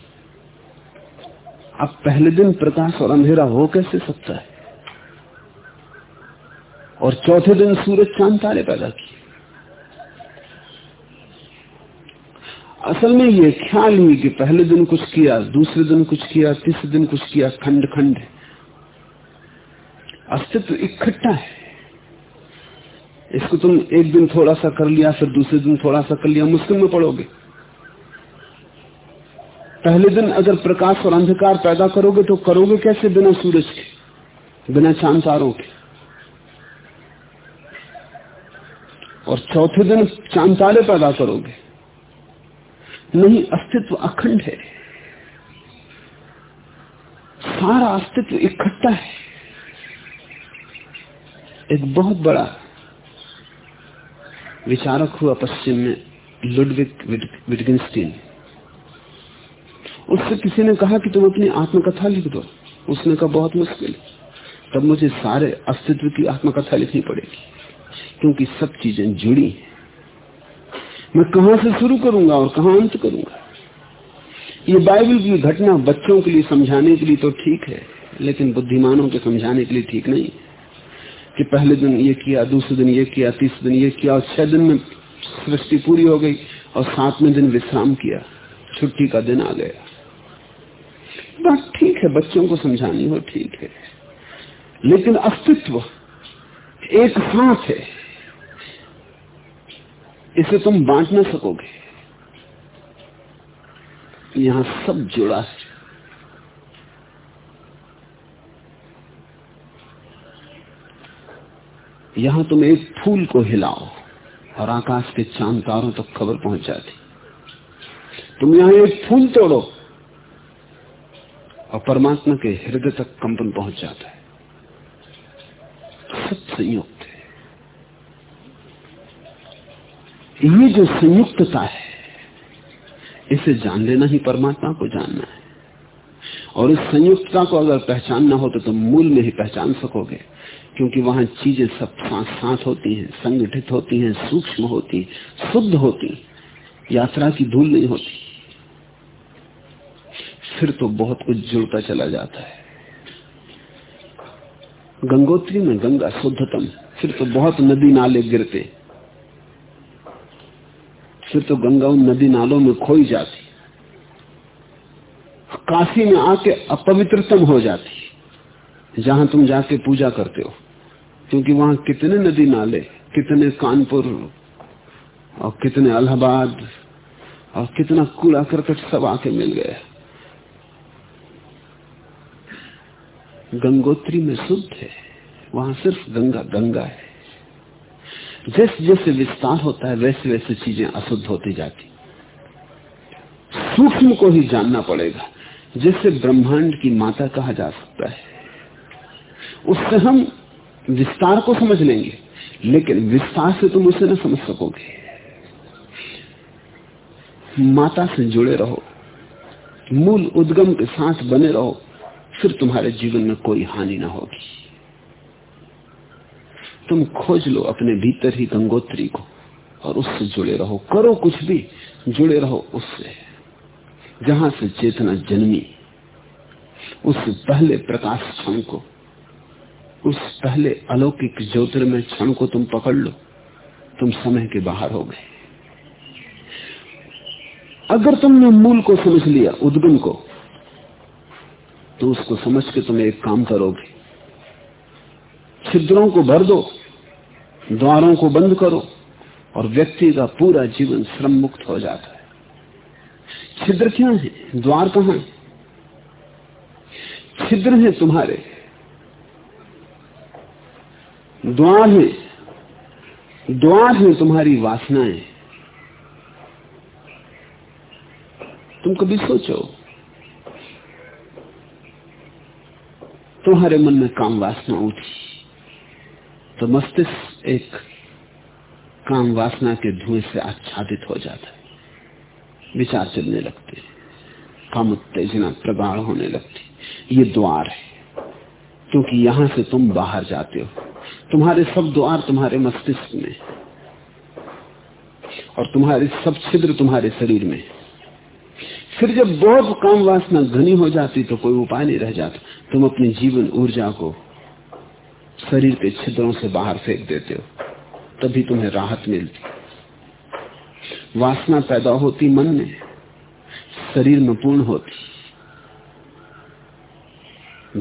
अब पहले दिन प्रकाश और अंधेरा हो कैसे सकता है? और चौथे दिन सूरज चाँद तारे पैदा किए। असल में ये ख्याल ही कि पहले दिन कुछ किया, दूसरे दिन कुछ किया, तीसरे दिन कुछ किया खंड खंड है। अस्तित्व इकट्ठा है। इसको तुम एक दिन थोड़ा सा कर लिया, फिर दूसरे दिन थोड़ा सा कर लिया, मुश्किल में पड़ोगे। पहले दिन अगर प्रकाश और अंधकार पैदा करोगे तो करोगे कैसे बिना सूरज के? बिना चाँद तारों के? और चौथे दिन चाँद तारे पैदा करोगे। नहीं, अस्तित्व अखंड है। सारा अस्तित्व इकट्ठा है। एक बहुत बड़ा विचारक हुआ पश्चिम में लुडविक विटगिंस्टीन उससे किसी ने कहा कि तुम अपनी आत्मकथा लिख दो। उसने कहा, बहुत मुश्किल। तब मुझे सारे अस्तित्व की आत्मकथा लिखनी पड़ेगी, क्योंकि सब चीज़ें जुड़ी हैं। मैं कहाँ से शुरू करूँगा और कहाँ अंत करूँगा? ये बाइबल की घटना बच्चों के लिए समझाने के लिए तो ठीक है, लेकिन बुद्धिमानों के समझाने के लिए ठीक नहीं कि पहले दिन ये किया, दूसरे दिन ये किया, तीसरे दिन ये किया, और छह दिन में सृष्टि पूरी हो गई, और सातवें दिन विश्राम किया। छुट्टी का दिन आ गया। बात ठीक है, बच्चों को समझानी हो, ठीक है। लेकिन अस्तित्व एक साथ है। इसे तुम बांट ना सकोगे। यहाँ सब जुड़ा है। यहाँ तुम एक फूल को हिलाओ। और आकाश के चाँद तारों तक खबर पहुँच जाती तुम यहाँ एक फूल तोड़ो। और परमात्मा के हृदय तक कंपन पहुँच जाता है। सब संयुक्त है। ये जो संयुक्तता है, इसे जान लेना ही परमात्मा को जानना है। और इस संयुक्तता को अगर पहचानना हो तो तुम मूल में ही पहचान सकोगे। क्योंकि वहाँ चीज़ें सब साथ साथ होती हैं, संगठित होती हैं, सूक्ष्म होती शुद्ध होती यात्रा की धूल नहीं होती। फिर तो बहुत कुछ जुड़ता चला जाता है। गंगोत्री में गंगा शुद्धतम, फिर तो बहुत नदी नाले गिरते। फिर तो गंगा उन नदी नालों में खोई जाती। काशी में आके अपवित्रतम हो जाती। जहाँ तुम जाके पूजा करते हो। क्योंकि वहाँ कितने नदी नाले, कितने कानपुर, और कितने अलाहाबाद, और कितना कूड़ा करकट सब आके मिल गया गंगोत्री में शुद्ध है, वहाँ सिर्फ़ गंगा गंगा है। जैसे जैसे विस्तार होता है, वैसे वैसे चीज़ें अशुद्ध होती जाती। सूक्ष्म को ही जानना पड़ेगा जिससे ब्रह्मांड की माता कहा जा सकता है। उससे हम विस्तार को समझ लेंगे, लेकिन विस्तार से तुम उसे न समझ सकोगे। माता से जुड़े रहो, मूल उद्गम के साथ बने रहो, फिर तुम्हारे जीवन में कोई हानि ना होगी। तुम खोज लो अपने भीतर ही गंगोत्री को, और उससे जुड़े रहो, करो कुछ भी, जुड़े रहो उससे। जहाँ से चेतना जन्मी, उससे पहले प्रकाश क्षण को उस पहले अलौकिक ज्योतिर्मय क्षण को तुम पकड़ लो। तुम समय के बाहर हो गए। अगर तुमने मूल को समझ लिया उद्गम को तो उसको समझ के तुम एक काम करोगे। छिद्रों को भर दो, द्वारों को बंद करो, और व्यक्ति का पूरा जीवन श्रम मुक्त हो जाता है। छिद्र क्या है? द्वार कहाँ छिद्र है तुम्हारे। द्वार है। द्वार है, तुम्हारी वासनाएँ। तुम कभी सोचो, तुम्हारे मन में काम वासना उठी तो मस्तिष्क एक काम वासना के धुएँ से आच्छादित हो जाता है। विचार चलने लगते काम उत्तेजना प्रगाढ़ होने लगती ये द्वार है, क्योंकि यहाँ से तुम बाहर जाते हो। तुम्हारे सब द्वार तुम्हारे मस्तिष्क में और तुम्हारे सब छिद्र तुम्हारे शरीर में फिर जब बहुत काम वासना घनी हो जाती तो कोई उपाय नहीं रह जाता। तुम अपनी जीवन ऊर्जा को शरीर के छिद्रों से बाहर फेंक देते हो। तभी तुम्हें राहत मिलती। वासना पैदा होती मन में, शरीर में पूर्ण होती।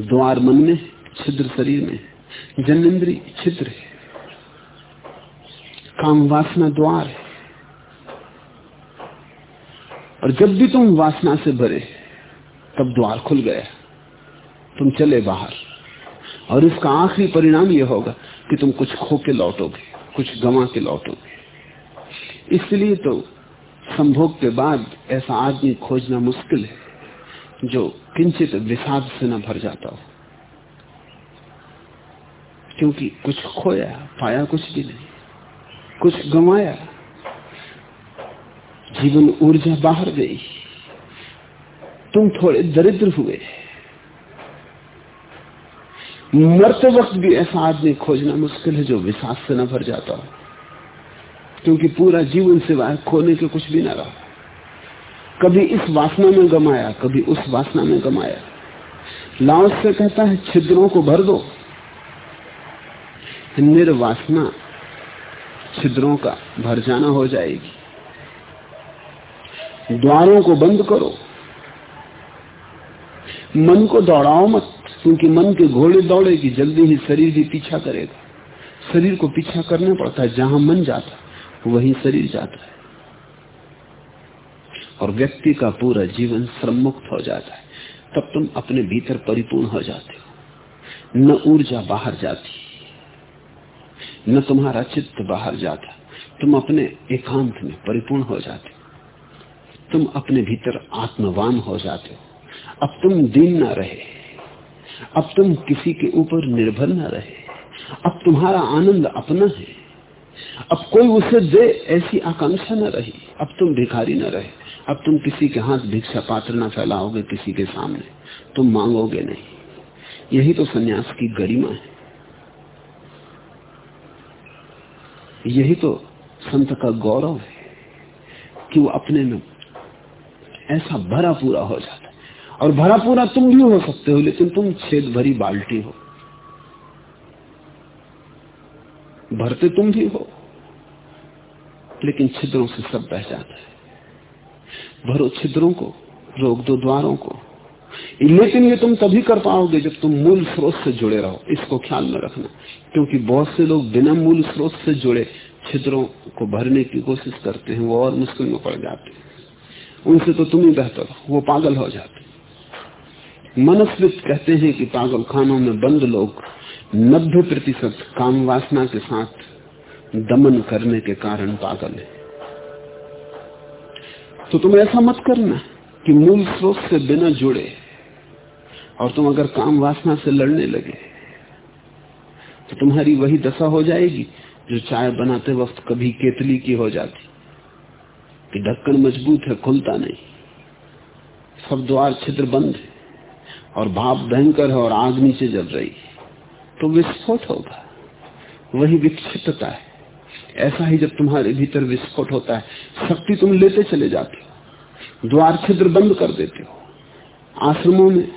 द्वार मन में, छिद्र शरीर में। जन्नेन्द्री छिद्र है। काम वासना द्वार है। और जब भी तुम वासना से भरे, तब द्वार खुल गया। तुम चले बाहर। और इसका आखिरी परिणाम यह होगा कि तुम कुछ खो के लौटोगे, कुछ गंवा के लौटोगे। इसलिए तो संभोग के बाद ऐसा आदमी खोजना मुश्किल है, जो किंचित विषाद से न भर जाता हो। क्योंकि कुछ खोया, पाया कुछ भी नहीं। कुछ गंवाया। जीवन ऊर्जा बाहर गई। तुम थोड़े दरिद्र हुए। मरते वक्त भी ऐसा आदमी खोजना मुश्किल है जो विश्वास से न भर जाता हो। क्योंकि पूरा जीवन सिवाय खोने के कुछ भी ना रहा। कभी इस वासना में गमाया, कभी उस वासना में गमाया। लाओस से कहता है, छिद्रों को भर दो। निर्वासना छिद्रों का भर जाना हो जाएगी। द्वारों को बंद करो। मन को दौड़ाओ मत, क्योंकि मन के घोड़े दौड़ेगी, जल्दी ही शरीर भी पीछा करेगा। शरीर को पीछा करना पड़ता है, जहाँ मन जाता वहीं शरीर जाता है। और व्यक्ति का पूरा जीवन श्रम मुक्त हो जाता है। तब तुम अपने भीतर परिपूर्ण हो जाते हो। न ऊर्जा बाहर जाती। न तुम्हारा चित्त बाहर जाता। तुम अपने एकांत में परिपूर्ण हो जाते। तुम अपने भीतर आत्मवान हो जाते। हो अब तुम दीन ना रहे। अब तुम किसी के ऊपर निर्भर न रहे। अब तुम्हारा आनंद अपना है। अब कोई उसे दे ऐसी आकांक्षा न रही। अब तुम भिखारी न रहे। अब तुम किसी के हाथ भिक्षा पात्र न फैलाओगे किसी के सामने। तुम मांगोगे नहीं। यही तो सन्यास की गरिमा है। यही तो संत का गौरव है कि वो अपने में ऐसा भरा पूरा हो जाता है। और भरा पूरा तुम भी हो सकते हो, लेकिन तुम छेद भरी बाल्टी हो। भरते तुम भी हो, लेकिन छिद्रों से सब बह जाता है। भरो छिद्रों को रोक दो द्वारों को। लेकिन ये तुम तभी कर पाओगे जब तुम मूल स्रोत से जुड़े रहो। इसको ख्याल में रखना। क्योंकि बहुत से लोग बिना मूल स्रोत से जुड़े छिद्रों को भरने की कोशिश करते हैं, वो और मुश्किल में पड़ जाते हैं। उनसे तो तुम ही बेहतर वो पागल हो जाते मनस्वित कहते हैं कि पागल खानों में बंद लोग नब्बे प्रतिशत काम वासना के साथ दमन करने के कारण पागल है। तो तुम ऐसा मत करना कि मूल स्रोत से बिना जुड़े और तुम अगर काम वासना से लड़ने लगे तो तुम्हारी वही दशा हो जाएगी, जो चाय बनाते वक्त कभी केतली की हो जाती। कि ढक्कन मज़बूत है, खुलता नहीं। सब द्वार छिद्र बंद है, और भाप भयंकर है, और आग नीचे जल रही है। तो विस्फोट होगा। वही विक्षिप्तता है। ऐसा ही जब तुम्हारे भीतर विस्फोट होता है, शक्ति तुम लेते चले जाते हो। द्वार छिद्र बंद कर देते हो। आश्रमों में,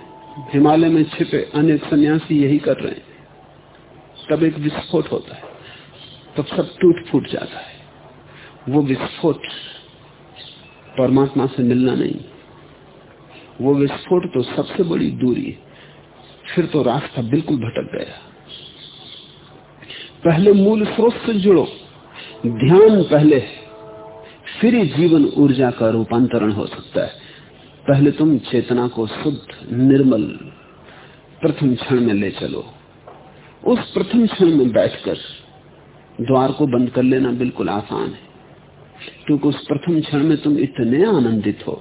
हिमालय में छिपे अनेक सन्यासी यही कर रहे हैं। तब एक विस्फोट होता है, तब सब टूट फूट जाता है। वो विस्फोट परमात्मा से मिलना नहीं। वो विस्फोट तो सबसे बड़ी दूरी है। फिर तो रास्ता बिल्कुल भटक गया। पहले मूल स्रोत से जुड़ो। ध्यान पहले फिर ही जीवन ऊर्जा का रूपांतरण हो सकता है। पहले तुम चेतना को शुद्ध, निर्मल प्रथम क्षण में ले चलो। उस प्रथम क्षण में बैठकर द्वार को बंद कर लेना बिल्कुल आसान है। क्योंकि उस प्रथम क्षण में तुम इतने आनंदित हो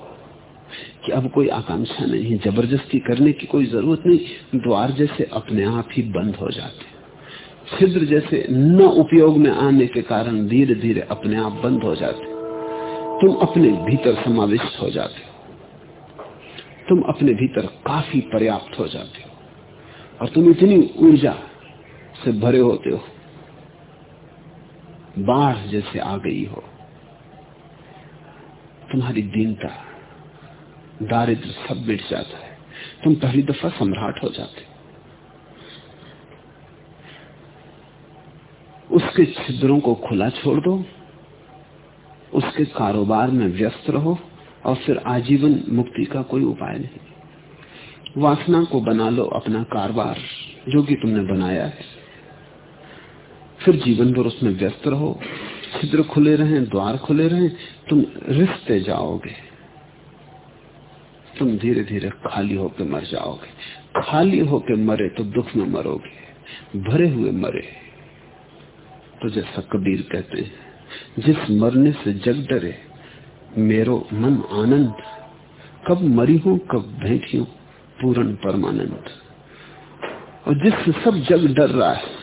कि अब कोई आकांक्षा नहीं ज़बरदस्ती करने की कोई ज़रूरत नहीं, द्वार जैसे अपने आप ही बंद हो जाते छिद्र जैसे न उपयोग में आने के कारण धीरे धीरे अपने आप बंद हो जाते तुम अपने भीतर समाविष्ट हो जाते तुम अपने भीतर काफ़ी पर्याप्त हो जाते हो। और तुम इतनी ऊर्जा से भरे होते हो। बाढ़ जैसे आ गई हो। तुम्हारी दीनता दारिद्र सब मिट जाता है। तुम पहली दफ़ा सम्राट हो जाते उसके छिद्रों को खुला छोड़ दो। उसके कारोबार में व्यस्त रहो और फिर आजीवन मुक्ति का कोई उपाय नहीं। वासना को बना लो अपना कारोबार, जो कि तुमने बनाया है। फिर जीवन भर उसमें व्यस्त रहो, छिद्र खुले रहें, द्वार खुले रहें, तुम रिश्ते जाओगे। तुम धीरे धीरे खाली होकर मर जाओगे। खाली होकर मरे तो दुख में मरोगे, भरे हुए मरे। तो जैसा कबीर कहते हैं, जिस मरने से जग डरे, मेरो मन आनंद। कब मरी हूँ, कब भेंट हूँ, पूर्ण परमानंद। और जिससे सब जग डर रहा है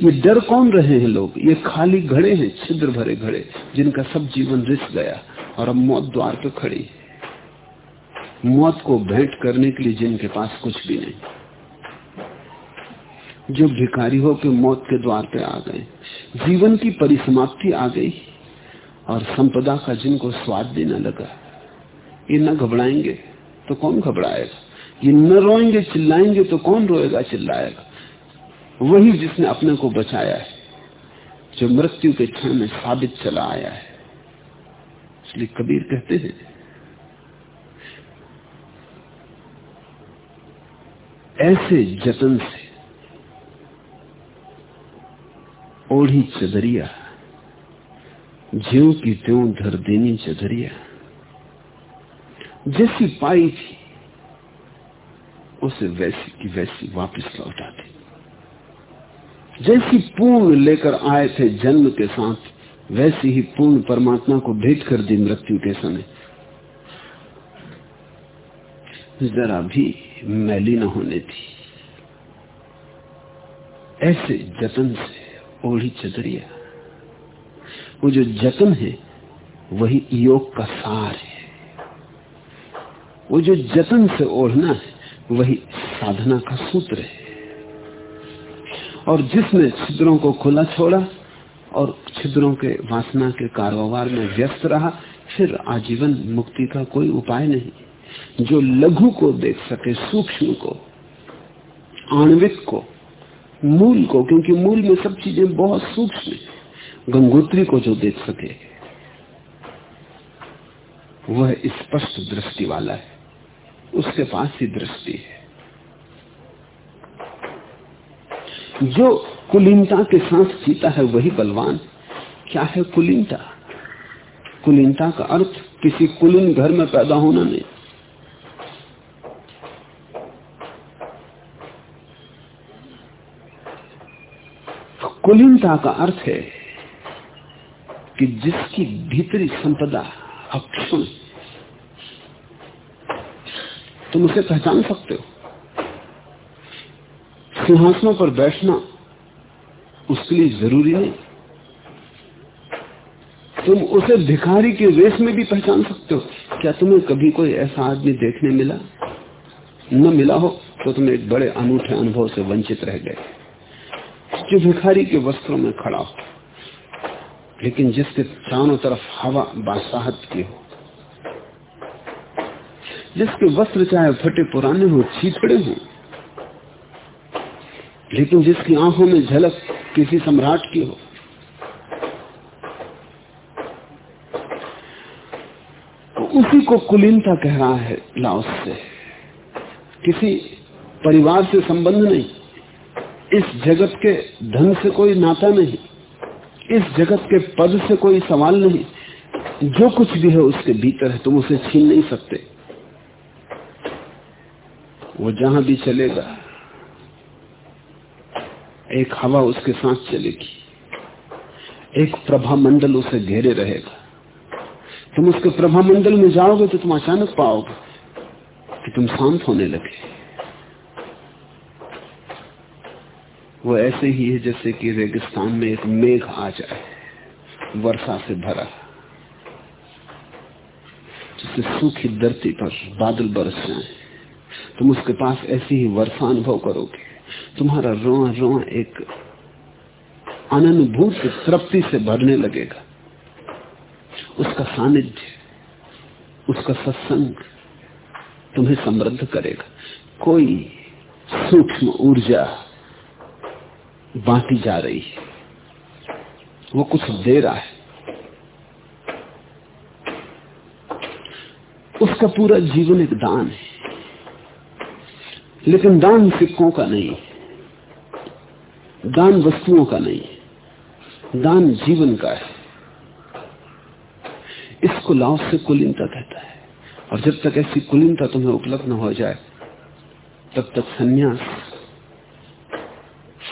ये डर कौन रहे हैं लोग? ये खाली घड़े हैं, छिद्र भरे घड़े, जिनका सब जीवन रिस गया और अब मौत द्वार पे खड़ी मौत को भेंट करने के लिए जिनके पास कुछ भी नहीं। जो भिखारी हो के मौत के द्वार पे आ गए। जीवन की परिसमाप्ति आ गई और संपदा का जिनको स्वाद देने लगा, ये न घबराएँगे तो कौन घबराएगा? ये न रोएँगे, चिल्लाएँगे तो कौन रोएगा, चिल्लाएगा? वही जिसने अपने को बचाया है, जो मृत्यु के क्षण में साबित चला आया है। इसलिए कबीर कहते हैं, ऐसे जतन से ओढ़ी चदरिया, ज्यो की त्यों धर देनी चदरिया। जैसी पाई थी, उसे वैसी की वैसी वापस लौटा दी। जैसी पूर्ण लेकर आए थे जन्म के साथ, वैसी ही पूर्ण परमात्मा को भेंट कर दी मृत्यु के समय। जरा भी मैली न होने थी। ऐसे जतन से ओढ़ी चदरिया। वो जो जतन है, वही योग का सार है। वो जो जतन से ओढ़ना है, वही साधना का सूत्र है। और जिसने छिद्रों को खुला छोड़ा और छिद्रों के वासना के कारोबार में व्यस्त रहा, फिर आजीवन मुक्ति का कोई उपाय नहीं। जो लघु को देख सके, सूक्ष्म को, आणविक को, मूल को, क्योंकि मूल में सब चीज़ें बहुत सूक्ष्म गंगोत्री को जो देख सके, वह स्पष्ट दृष्टि वाला है। उसके पास ही दृष्टि है। जो कुलीनता के साथ जीता है वही बलवान। क्या है कुलीनता? कुलीनता का अर्थ, किसी कुलीन घर में पैदा होना नहीं। कुलीनता का अर्थ है कि जिसकी भीतरी संपदा अक्षुण, तुम उसे पहचान सकते हो? सिंहासनों पर बैठना उसके लिए ज़रूरी नहीं। तुम उसे भिखारी के वेश में भी पहचान सकते हो। क्या तुम्हें कभी कोई ऐसा आदमी देखने मिला? न मिला हो तो तुम एक बड़े अनूठे अनुभव से वंचित रह गए। जो भिखारी के वस्त्रों में खड़ा हो, लेकिन जिसके चारों तरफ़ हवा बासाहत की हो, जिसके वस्त्र चाहे फटे पुराने हो, छीछड़े हो लेकिन जिसकी आँखों में झलक किसी सम्राट की हो। तो उसी को कुलीनता कह रहा है लाओस से। किसी परिवार से संबंध नहीं। इस जगत के धन से कोई नाता नहीं। इस जगत के पद से कोई सवाल नहीं। जो कुछ भी है उसके भीतर है, तुम उसे छीन नहीं सकते। वो जहाँ भी चलेगा एक हवा उसके साथ चलेगी। एक प्रभा मंडल उसे घेरे रहेगा। तुम उसके प्रभा मंडल में जाओगे तो तुम अचानक पाओगे कि तुम शांत होने लगे। वो ऐसे ही है जैसे कि रेगिस्तान में एक मेघ आ जाए, वर्षा से भरा, जिससे सूखी धरती पर बादल बरस जाए। तुम उसके पास ऐसी ही वर्षा अनुभव करोगे। तुम्हारा रोआ रोआ एक अनुभूत तृप्ति से भरने लगेगा। उसका सानिध्य, उसका सत्संग तुम्हें समृद्ध करेगा। कोई सूक्ष्म ऊर्जा बांटी जा रही है। वो कुछ दे रहा है। उसका पूरा जीवन एक दान है। लेकिन दान सिक्कों का नहीं दान वस्तुओं का नहीं है दान जीवन का है। इसको लाओ से कुलीनता कहता है। और जब तक ऐसी कुलीनता तुम्हें उपलब्ध न हो जाए, तब तक संन्यास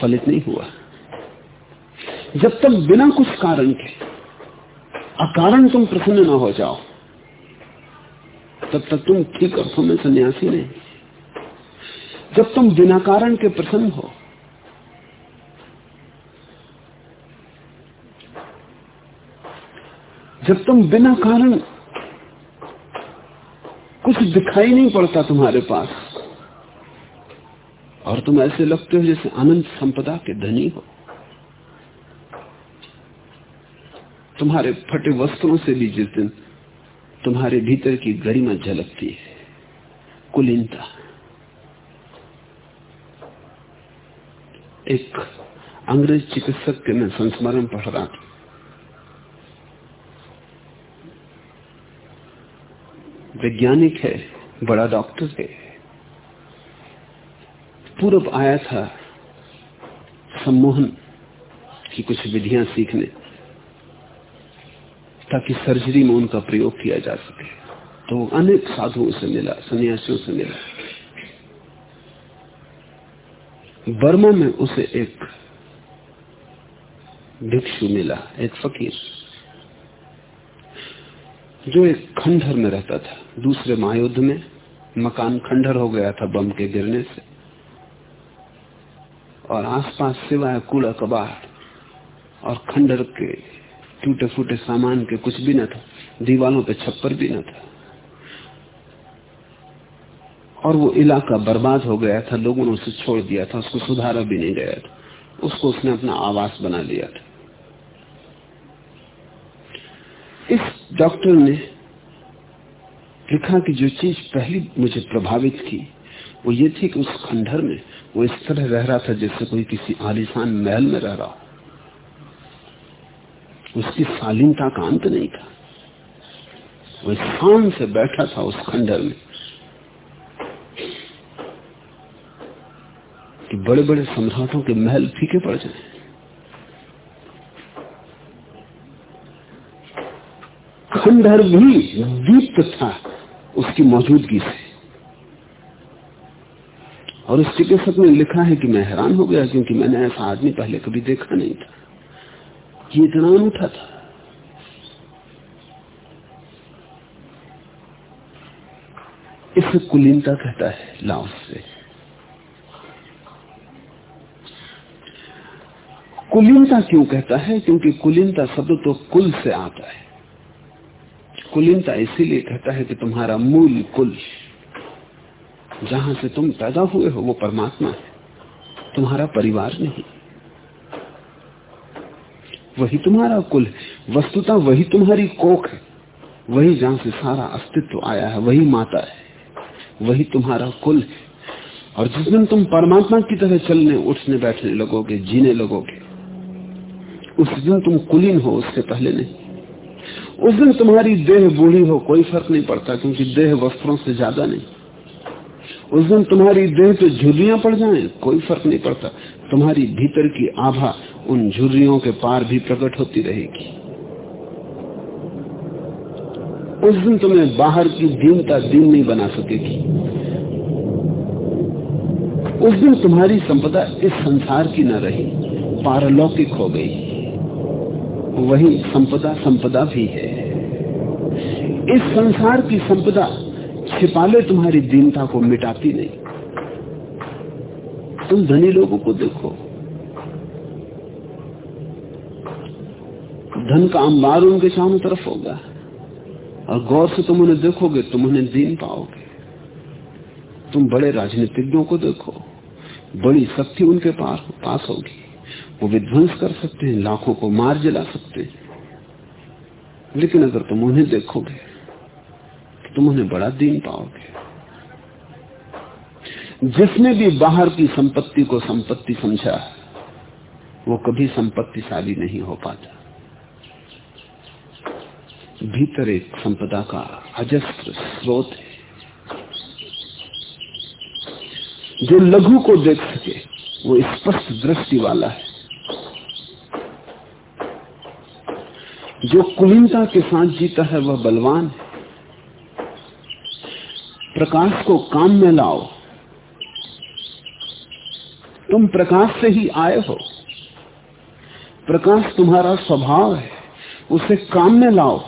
फलित नहीं हुआ। जब तक बिना कुछ कारण के अकारण तुम प्रसन्न न हो जाओ, तब तक तुम ठीक अर्थों में सन्यासी नहीं। जब तुम बिना कारण के प्रसन्न हो जब तुम बिना कारण कुछ दिखाई नहीं पड़ता तुम्हारे पास, और तुम ऐसे लगते हो जैसे अनंत संपदा के धनी हो, तुम्हारे फटे वस्त्रों से भी जिस दिन तुम्हारे भीतर की गरिमा झलकती है, कुलीनता। एक अंग्रेज़ चिकित्सक के मैं संस्मरण पढ़ रहा था। वैज्ञानिक है, बड़ा डॉक्टर है। पूर्व आया था सम्मोहन की कुछ विधियाँ सीखने, ताकि सर्जरी में उनका प्रयोग किया जा सके। तो अनेक साधुओं से मिला, सन्यासियों से मिला। बर्मा में उसे एक भिक्षु मिला, एक फकीर। जो एक खंडहर में रहता था, दूसरे महायुद्ध में मकान खंडहर हो गया था बम के गिरने से। और आसपास सिवाय कूड़ा कबाड़ और खंडर के टूटे फूटे सामान के कुछ भी न था, दीवालों पे छप्पर भी न था। और वो इलाका बर्बाद हो गया था, लोगों ने उसे छोड़ दिया था, उसको सुधारा भी नहीं गया था, उसको उसने अपना आवास बना लिया था। इस डॉक्टर ने लिखा कि जो चीज़ पहली मुझे प्रभावित की, वो ये थी कि उस खंडहर में वो इस तरह रह रहा था जैसे कोई किसी आलिशान महल में रह रहा हो। उसकी शालीनता का अंत नहीं था। वो शान से बैठा था उस खंडहर में कि बड़े बड़े सम्राटों के महल फीके पड़ जाए। खंडहर भी दीप्त था उसकी मौजूदगी से। और उस चिकित्सक ने लिखा है कि मैं हैरान हो गया क्योंकि मैंने ऐसा आदमी पहले कभी देखा नहीं था। ये इतना अनूठा था। इसे कुलीनता कहता है लाओस से। कुलीनता क्यों कहता है? क्योंकि कुलीनता शब्द तो कुल से आता है। कुलीनता इसीलिए कहता है कि तुम्हारा मूल कुल, जहाँ से तुम पैदा हुए हो, वो परमात्मा है। तुम्हारा परिवार नहीं। वही तुम्हारा कुल वस्तुता वही तुम्हारी कोख है। वही जहाँ से सारा अस्तित्व आया है, वही माता है। वही तुम्हारा कुल है। और जिस दिन तुम परमात्मा की तरह चलने, उठने, बैठने लगोगे, जीने लगोगे, उस दिन तुम कुलीन हो, उससे पहले नहीं। उस दिन तुम्हारी देह बूढ़ी हो, कोई फ़र्क नहीं पड़ता, क्योंकि देह वस्त्रों से ज़्यादा नहीं। उस दिन तुम्हारी देह पे झुर्रियाँ पड़ जाएँ, कोई फ़र्क नहीं पड़ता। तुम्हारी भीतर की आभा उन झुर्रियों के पार भी प्रकट होती रहेगी। उस दिन तुम्हें बाहर की दीनता दीन नहीं बना सकेगी। उस दिन तुम्हारी संपदा इस संसार की न रही, पारलौकिक हो गई। वही संपदा संपदा भी है। इस संसार की संपदा छिपाले तुम्हारी दीनता को मिटाती नहीं। तुम धनी लोगों को देखो। धन का अंबार उनके चारों तरफ़ होगा। और गौर से तुम उन्हें देखोगे, तुम उन्हें दीन पाओगे। तुम बड़े राजनीतिज्ञों को देखो। बड़ी शक्ति उनके पास पास होगी। वो विध्वंस कर सकते हैं, लाखों को मार जला सकते हैं। लेकिन अगर तुम उन्हें देखोगे तो तुम उन्हें बड़ा दीन पाओगे। जिसने भी बाहर की संपत्ति को संपत्ति समझा, वो कभी संपत्तिशाली नहीं हो पाता। भीतर एक संपदा का अजस्त्र स्रोत है। जो लघु को देख सके, वो स्पष्ट दृष्टि वाला है। जो कुलीनता के साथ जीता है, वह बलवान है। प्रकाश को काम में लाओ। तुम प्रकाश से ही आए हो। प्रकाश तुम्हारा स्वभाव है, उसे काम में लाओ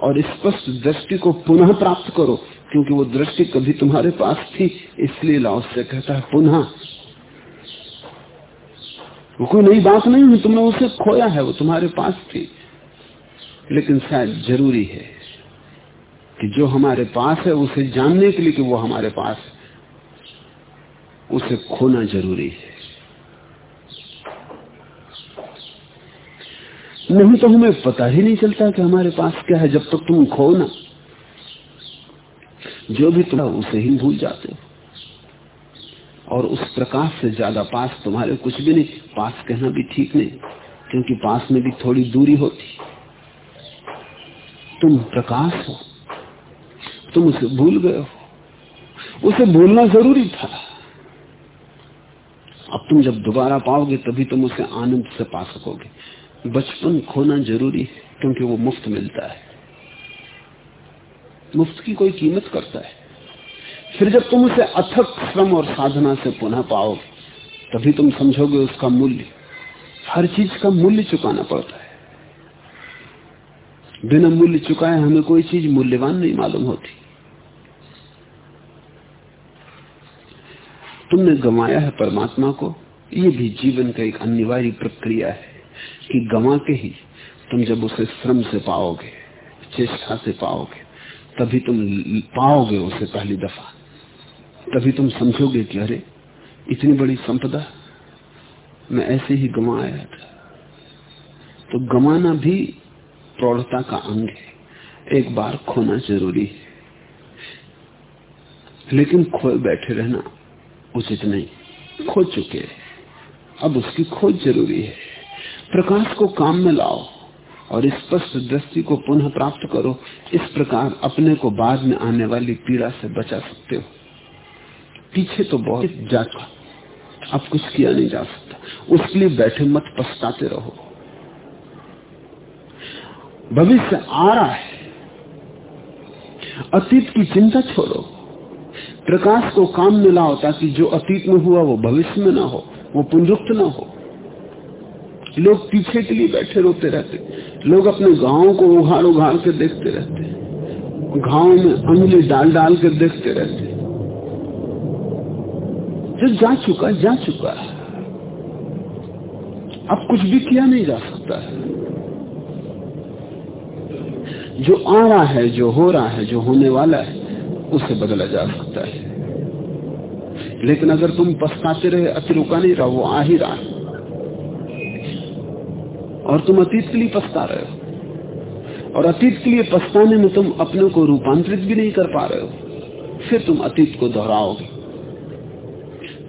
और स्पष्ट दृष्टि को पुनः प्राप्त करो, क्योंकि वो दृष्टि कभी तुम्हारे पास थी, इसलिए लाओ से कहता है, पुनः। वो कोई नई बात नहीं है तुमने उसे खोया है, वो तुम्हारे पास थी। लेकिन शायद ज़रूरी है कि जो हमारे पास है, उसे जानने के लिए कि वो हमारे पास उसे खोना ज़रूरी है। नहीं तो हमें पता ही नहीं चलता कि हमारे पास क्या है, जब तक तो तुम खो ना। जो भी तुम उसे ही भूल जाते हो। और उस प्रकाश से ज़्यादा पास तुम्हारे कुछ भी नहीं। पास कहना भी ठीक नहीं, क्योंकि पास में भी थोड़ी दूरी होती। तुम प्रकाश हो। तुम उसे भूल गए हो। उसे भूलना ज़रूरी था। अब तुम जब दोबारा पाओगे, तभी तुम उसे आनंद से पा सकोगे। बचपन खोना ज़रूरी है, क्योंकि वो मुफ़्त मिलता है। मुफ़्त की कोई कीमत करता है। फिर जब तुम उसे अथक श्रम और साधना से पुनः पाओगे, तभी तुम समझोगे उसका मूल्य। हर चीज़ का मूल्य चुकाना पड़ता है। बिना मूल्य चुकाए हमें कोई चीज़ मूल्यवान नहीं मालूम होती। तुमने गंवाया है परमात्मा को, ये भी जीवन का एक अनिवार्य प्रक्रिया है कि गवा के ही तुम जब उसे श्रम से पाओगे, चेष्टा से पाओगे, तभी तुम पाओगे उसे पहली दफ़ा। तभी तुम समझोगे कि अरे, इतनी बड़ी संपदा, मैं ऐसे ही गवा आया था। तो गमाना भी प्रौढ़ता का अंग है। एक बार खोना ज़रूरी है। लेकिन खोए बैठे रहना उचित नहीं। खो चुके अब उसकी खोज ज़रूरी है। प्रकाश को काम में लाओ और स्पष्ट दृष्टि को पुनः प्राप्त करो। इस प्रकार अपने को बाद में आने वाली पीड़ा से बचा सकते हो। पीछे तो बहुत जा चुका। अब कुछ किया नहीं जा सकता। उसके लिए बैठे मत पछताते रहो। भविष्य आ रहा है। अतीत की चिंता छोड़ो। प्रकाश को काम में लाओ ताकि जो अतीत में हुआ वो भविष्य में ना हो, वो पुनरुक्त ना हो। लोग पीछे के लिए बैठे रोते रहते। लोग अपने गाँव को उघाड़ उघाड़ के देखते रहते। गाँव में अंगली डाल डाल कर देखते रहते। जो जा चुका जा चुका अब कुछ भी किया नहीं जा सकता है। जो आ रहा है, जो हो रहा है, जो होने वाला है उसे बदला जा सकता है। लेकिन अगर तुम पछताते रहे, अति रुका नहीं रहा, वो आ ही रहा है। और तुम अतीत के लिए पछता रहे हो। और अतीत के लिए पछताने में तुम अपने को रूपांतरित भी नहीं कर पा रहे हो। फिर तुम अतीत को दोहराओगे।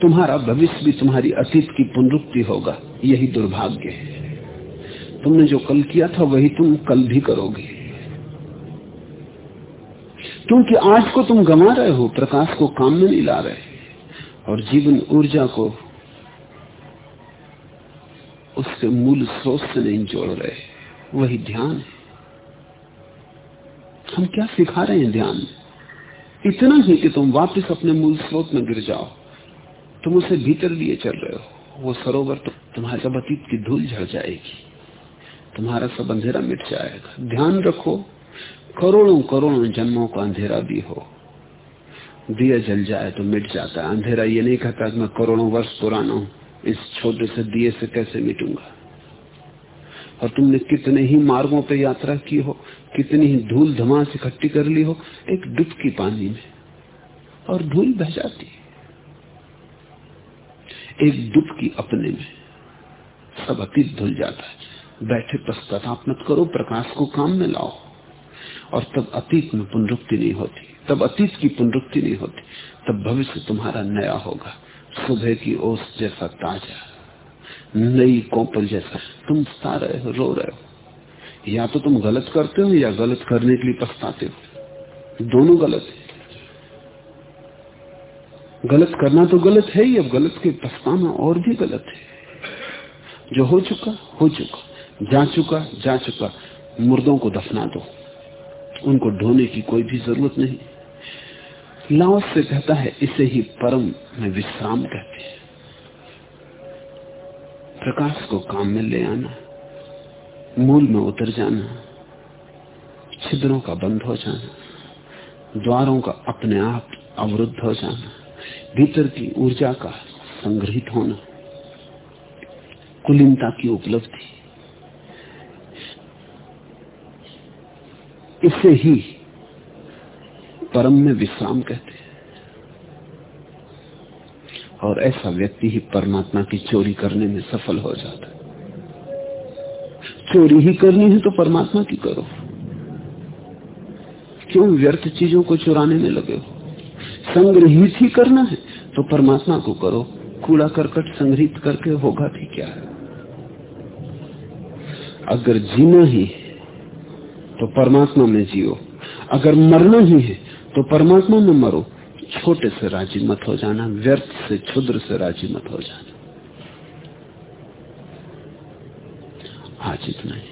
तुम्हारा भविष्य भी तुम्हारी अतीत की पुनरुक्ति होगा। यही दुर्भाग्य है। तुमने जो कल किया था, वही तुम कल भी करोगे। क्योंकि आज को तुम गंवा रहे हो, प्रकाश को काम में नहीं ला रहे और जीवन ऊर्जा को उसके मूल स्रोत से नहीं जोड़ रहे। वही ध्यान है। हम क्या सिखा रहे हैं ध्यान? इतना ही कि तुम वापस अपने मूल स्रोत में गिर जाओ। तुम उसे भीतर लिए चल रहे हो। वो सरोवर तो तुम्हारे सब अतीत की धूल झड़ जाएगी। तुम्हारा सब अंधेरा मिट जाएगा। ध्यान रखो। करोड़ों करोड़ों जन्मों का अंधेरा भी हो। दिया जल जाए तो मिट जाता है। अंधेरा ये नहीं कहता कि मैं करोड़ों वर्ष पुराना हूँ। इस छोटे से दिए से कैसे मिटूँगा? और तुमने कितने ही मार्गों पर यात्रा की हो, कितनी ही धूल धमास इकट्ठी कर ली हो, एक डुबकी पानी में और धूल बह जाती एक डुबकी अपने में सब अतीत धुल जाता है। बैठे पश्चाताप मत करो, प्रकाश को काम में लाओ। और तब अतीत में पुनरुक्ति नहीं होती। तब अतीत की पुनरुक्ति नहीं होती। तब भविष्य तुम्हारा नया होगा। सुबह की ओस जैसा ताज़ा, नई कोपल जैसा। तुम सा रहे हो, रो रहे हो। या तो तुम गलत करते हो या गलत करने के लिए पछताते हो। दोनों गलत है। गलत करना तो गलत है ही, अब गलत के पछताना और भी गलत है। जो हो चुका हो चुका। जा चुका जा चुका। मुर्दों को दफना दो। उनको ढोने की कोई भी ज़रूरत नहीं। लाओस से कहता है, इसे ही परम में विश्राम कहते हैं। प्रकाश को काम में ले आना, मूल में उतर जाना, छिद्रों का बंद हो जाना, द्वारों का अपने आप अवरुद्ध हो जाना, भीतर की ऊर्जा का संग्रहित होना, कुलीनता की उपलब्धि। इसे ही परम में विश्राम कहते हैं। और ऐसा व्यक्ति ही परमात्मा की चोरी करने में सफल हो जाता है। चोरी ही करनी है तो परमात्मा की करो। क्यों व्यर्थ चीज़ों को चुराने में लगे हो? संग्रहित ही करना है तो परमात्मा को करो। कूड़ा करकट संग्रहित करके होगा भी क्या? है अगर जीना ही है तो परमात्मा में जियो। अगर मरना ही है तो परमात्मा में मरो। छोटे से राज़ी मत हो जाना, व्यर्थ से क्षुद्र से राज़ी मत हो जाना। आज इतना ही।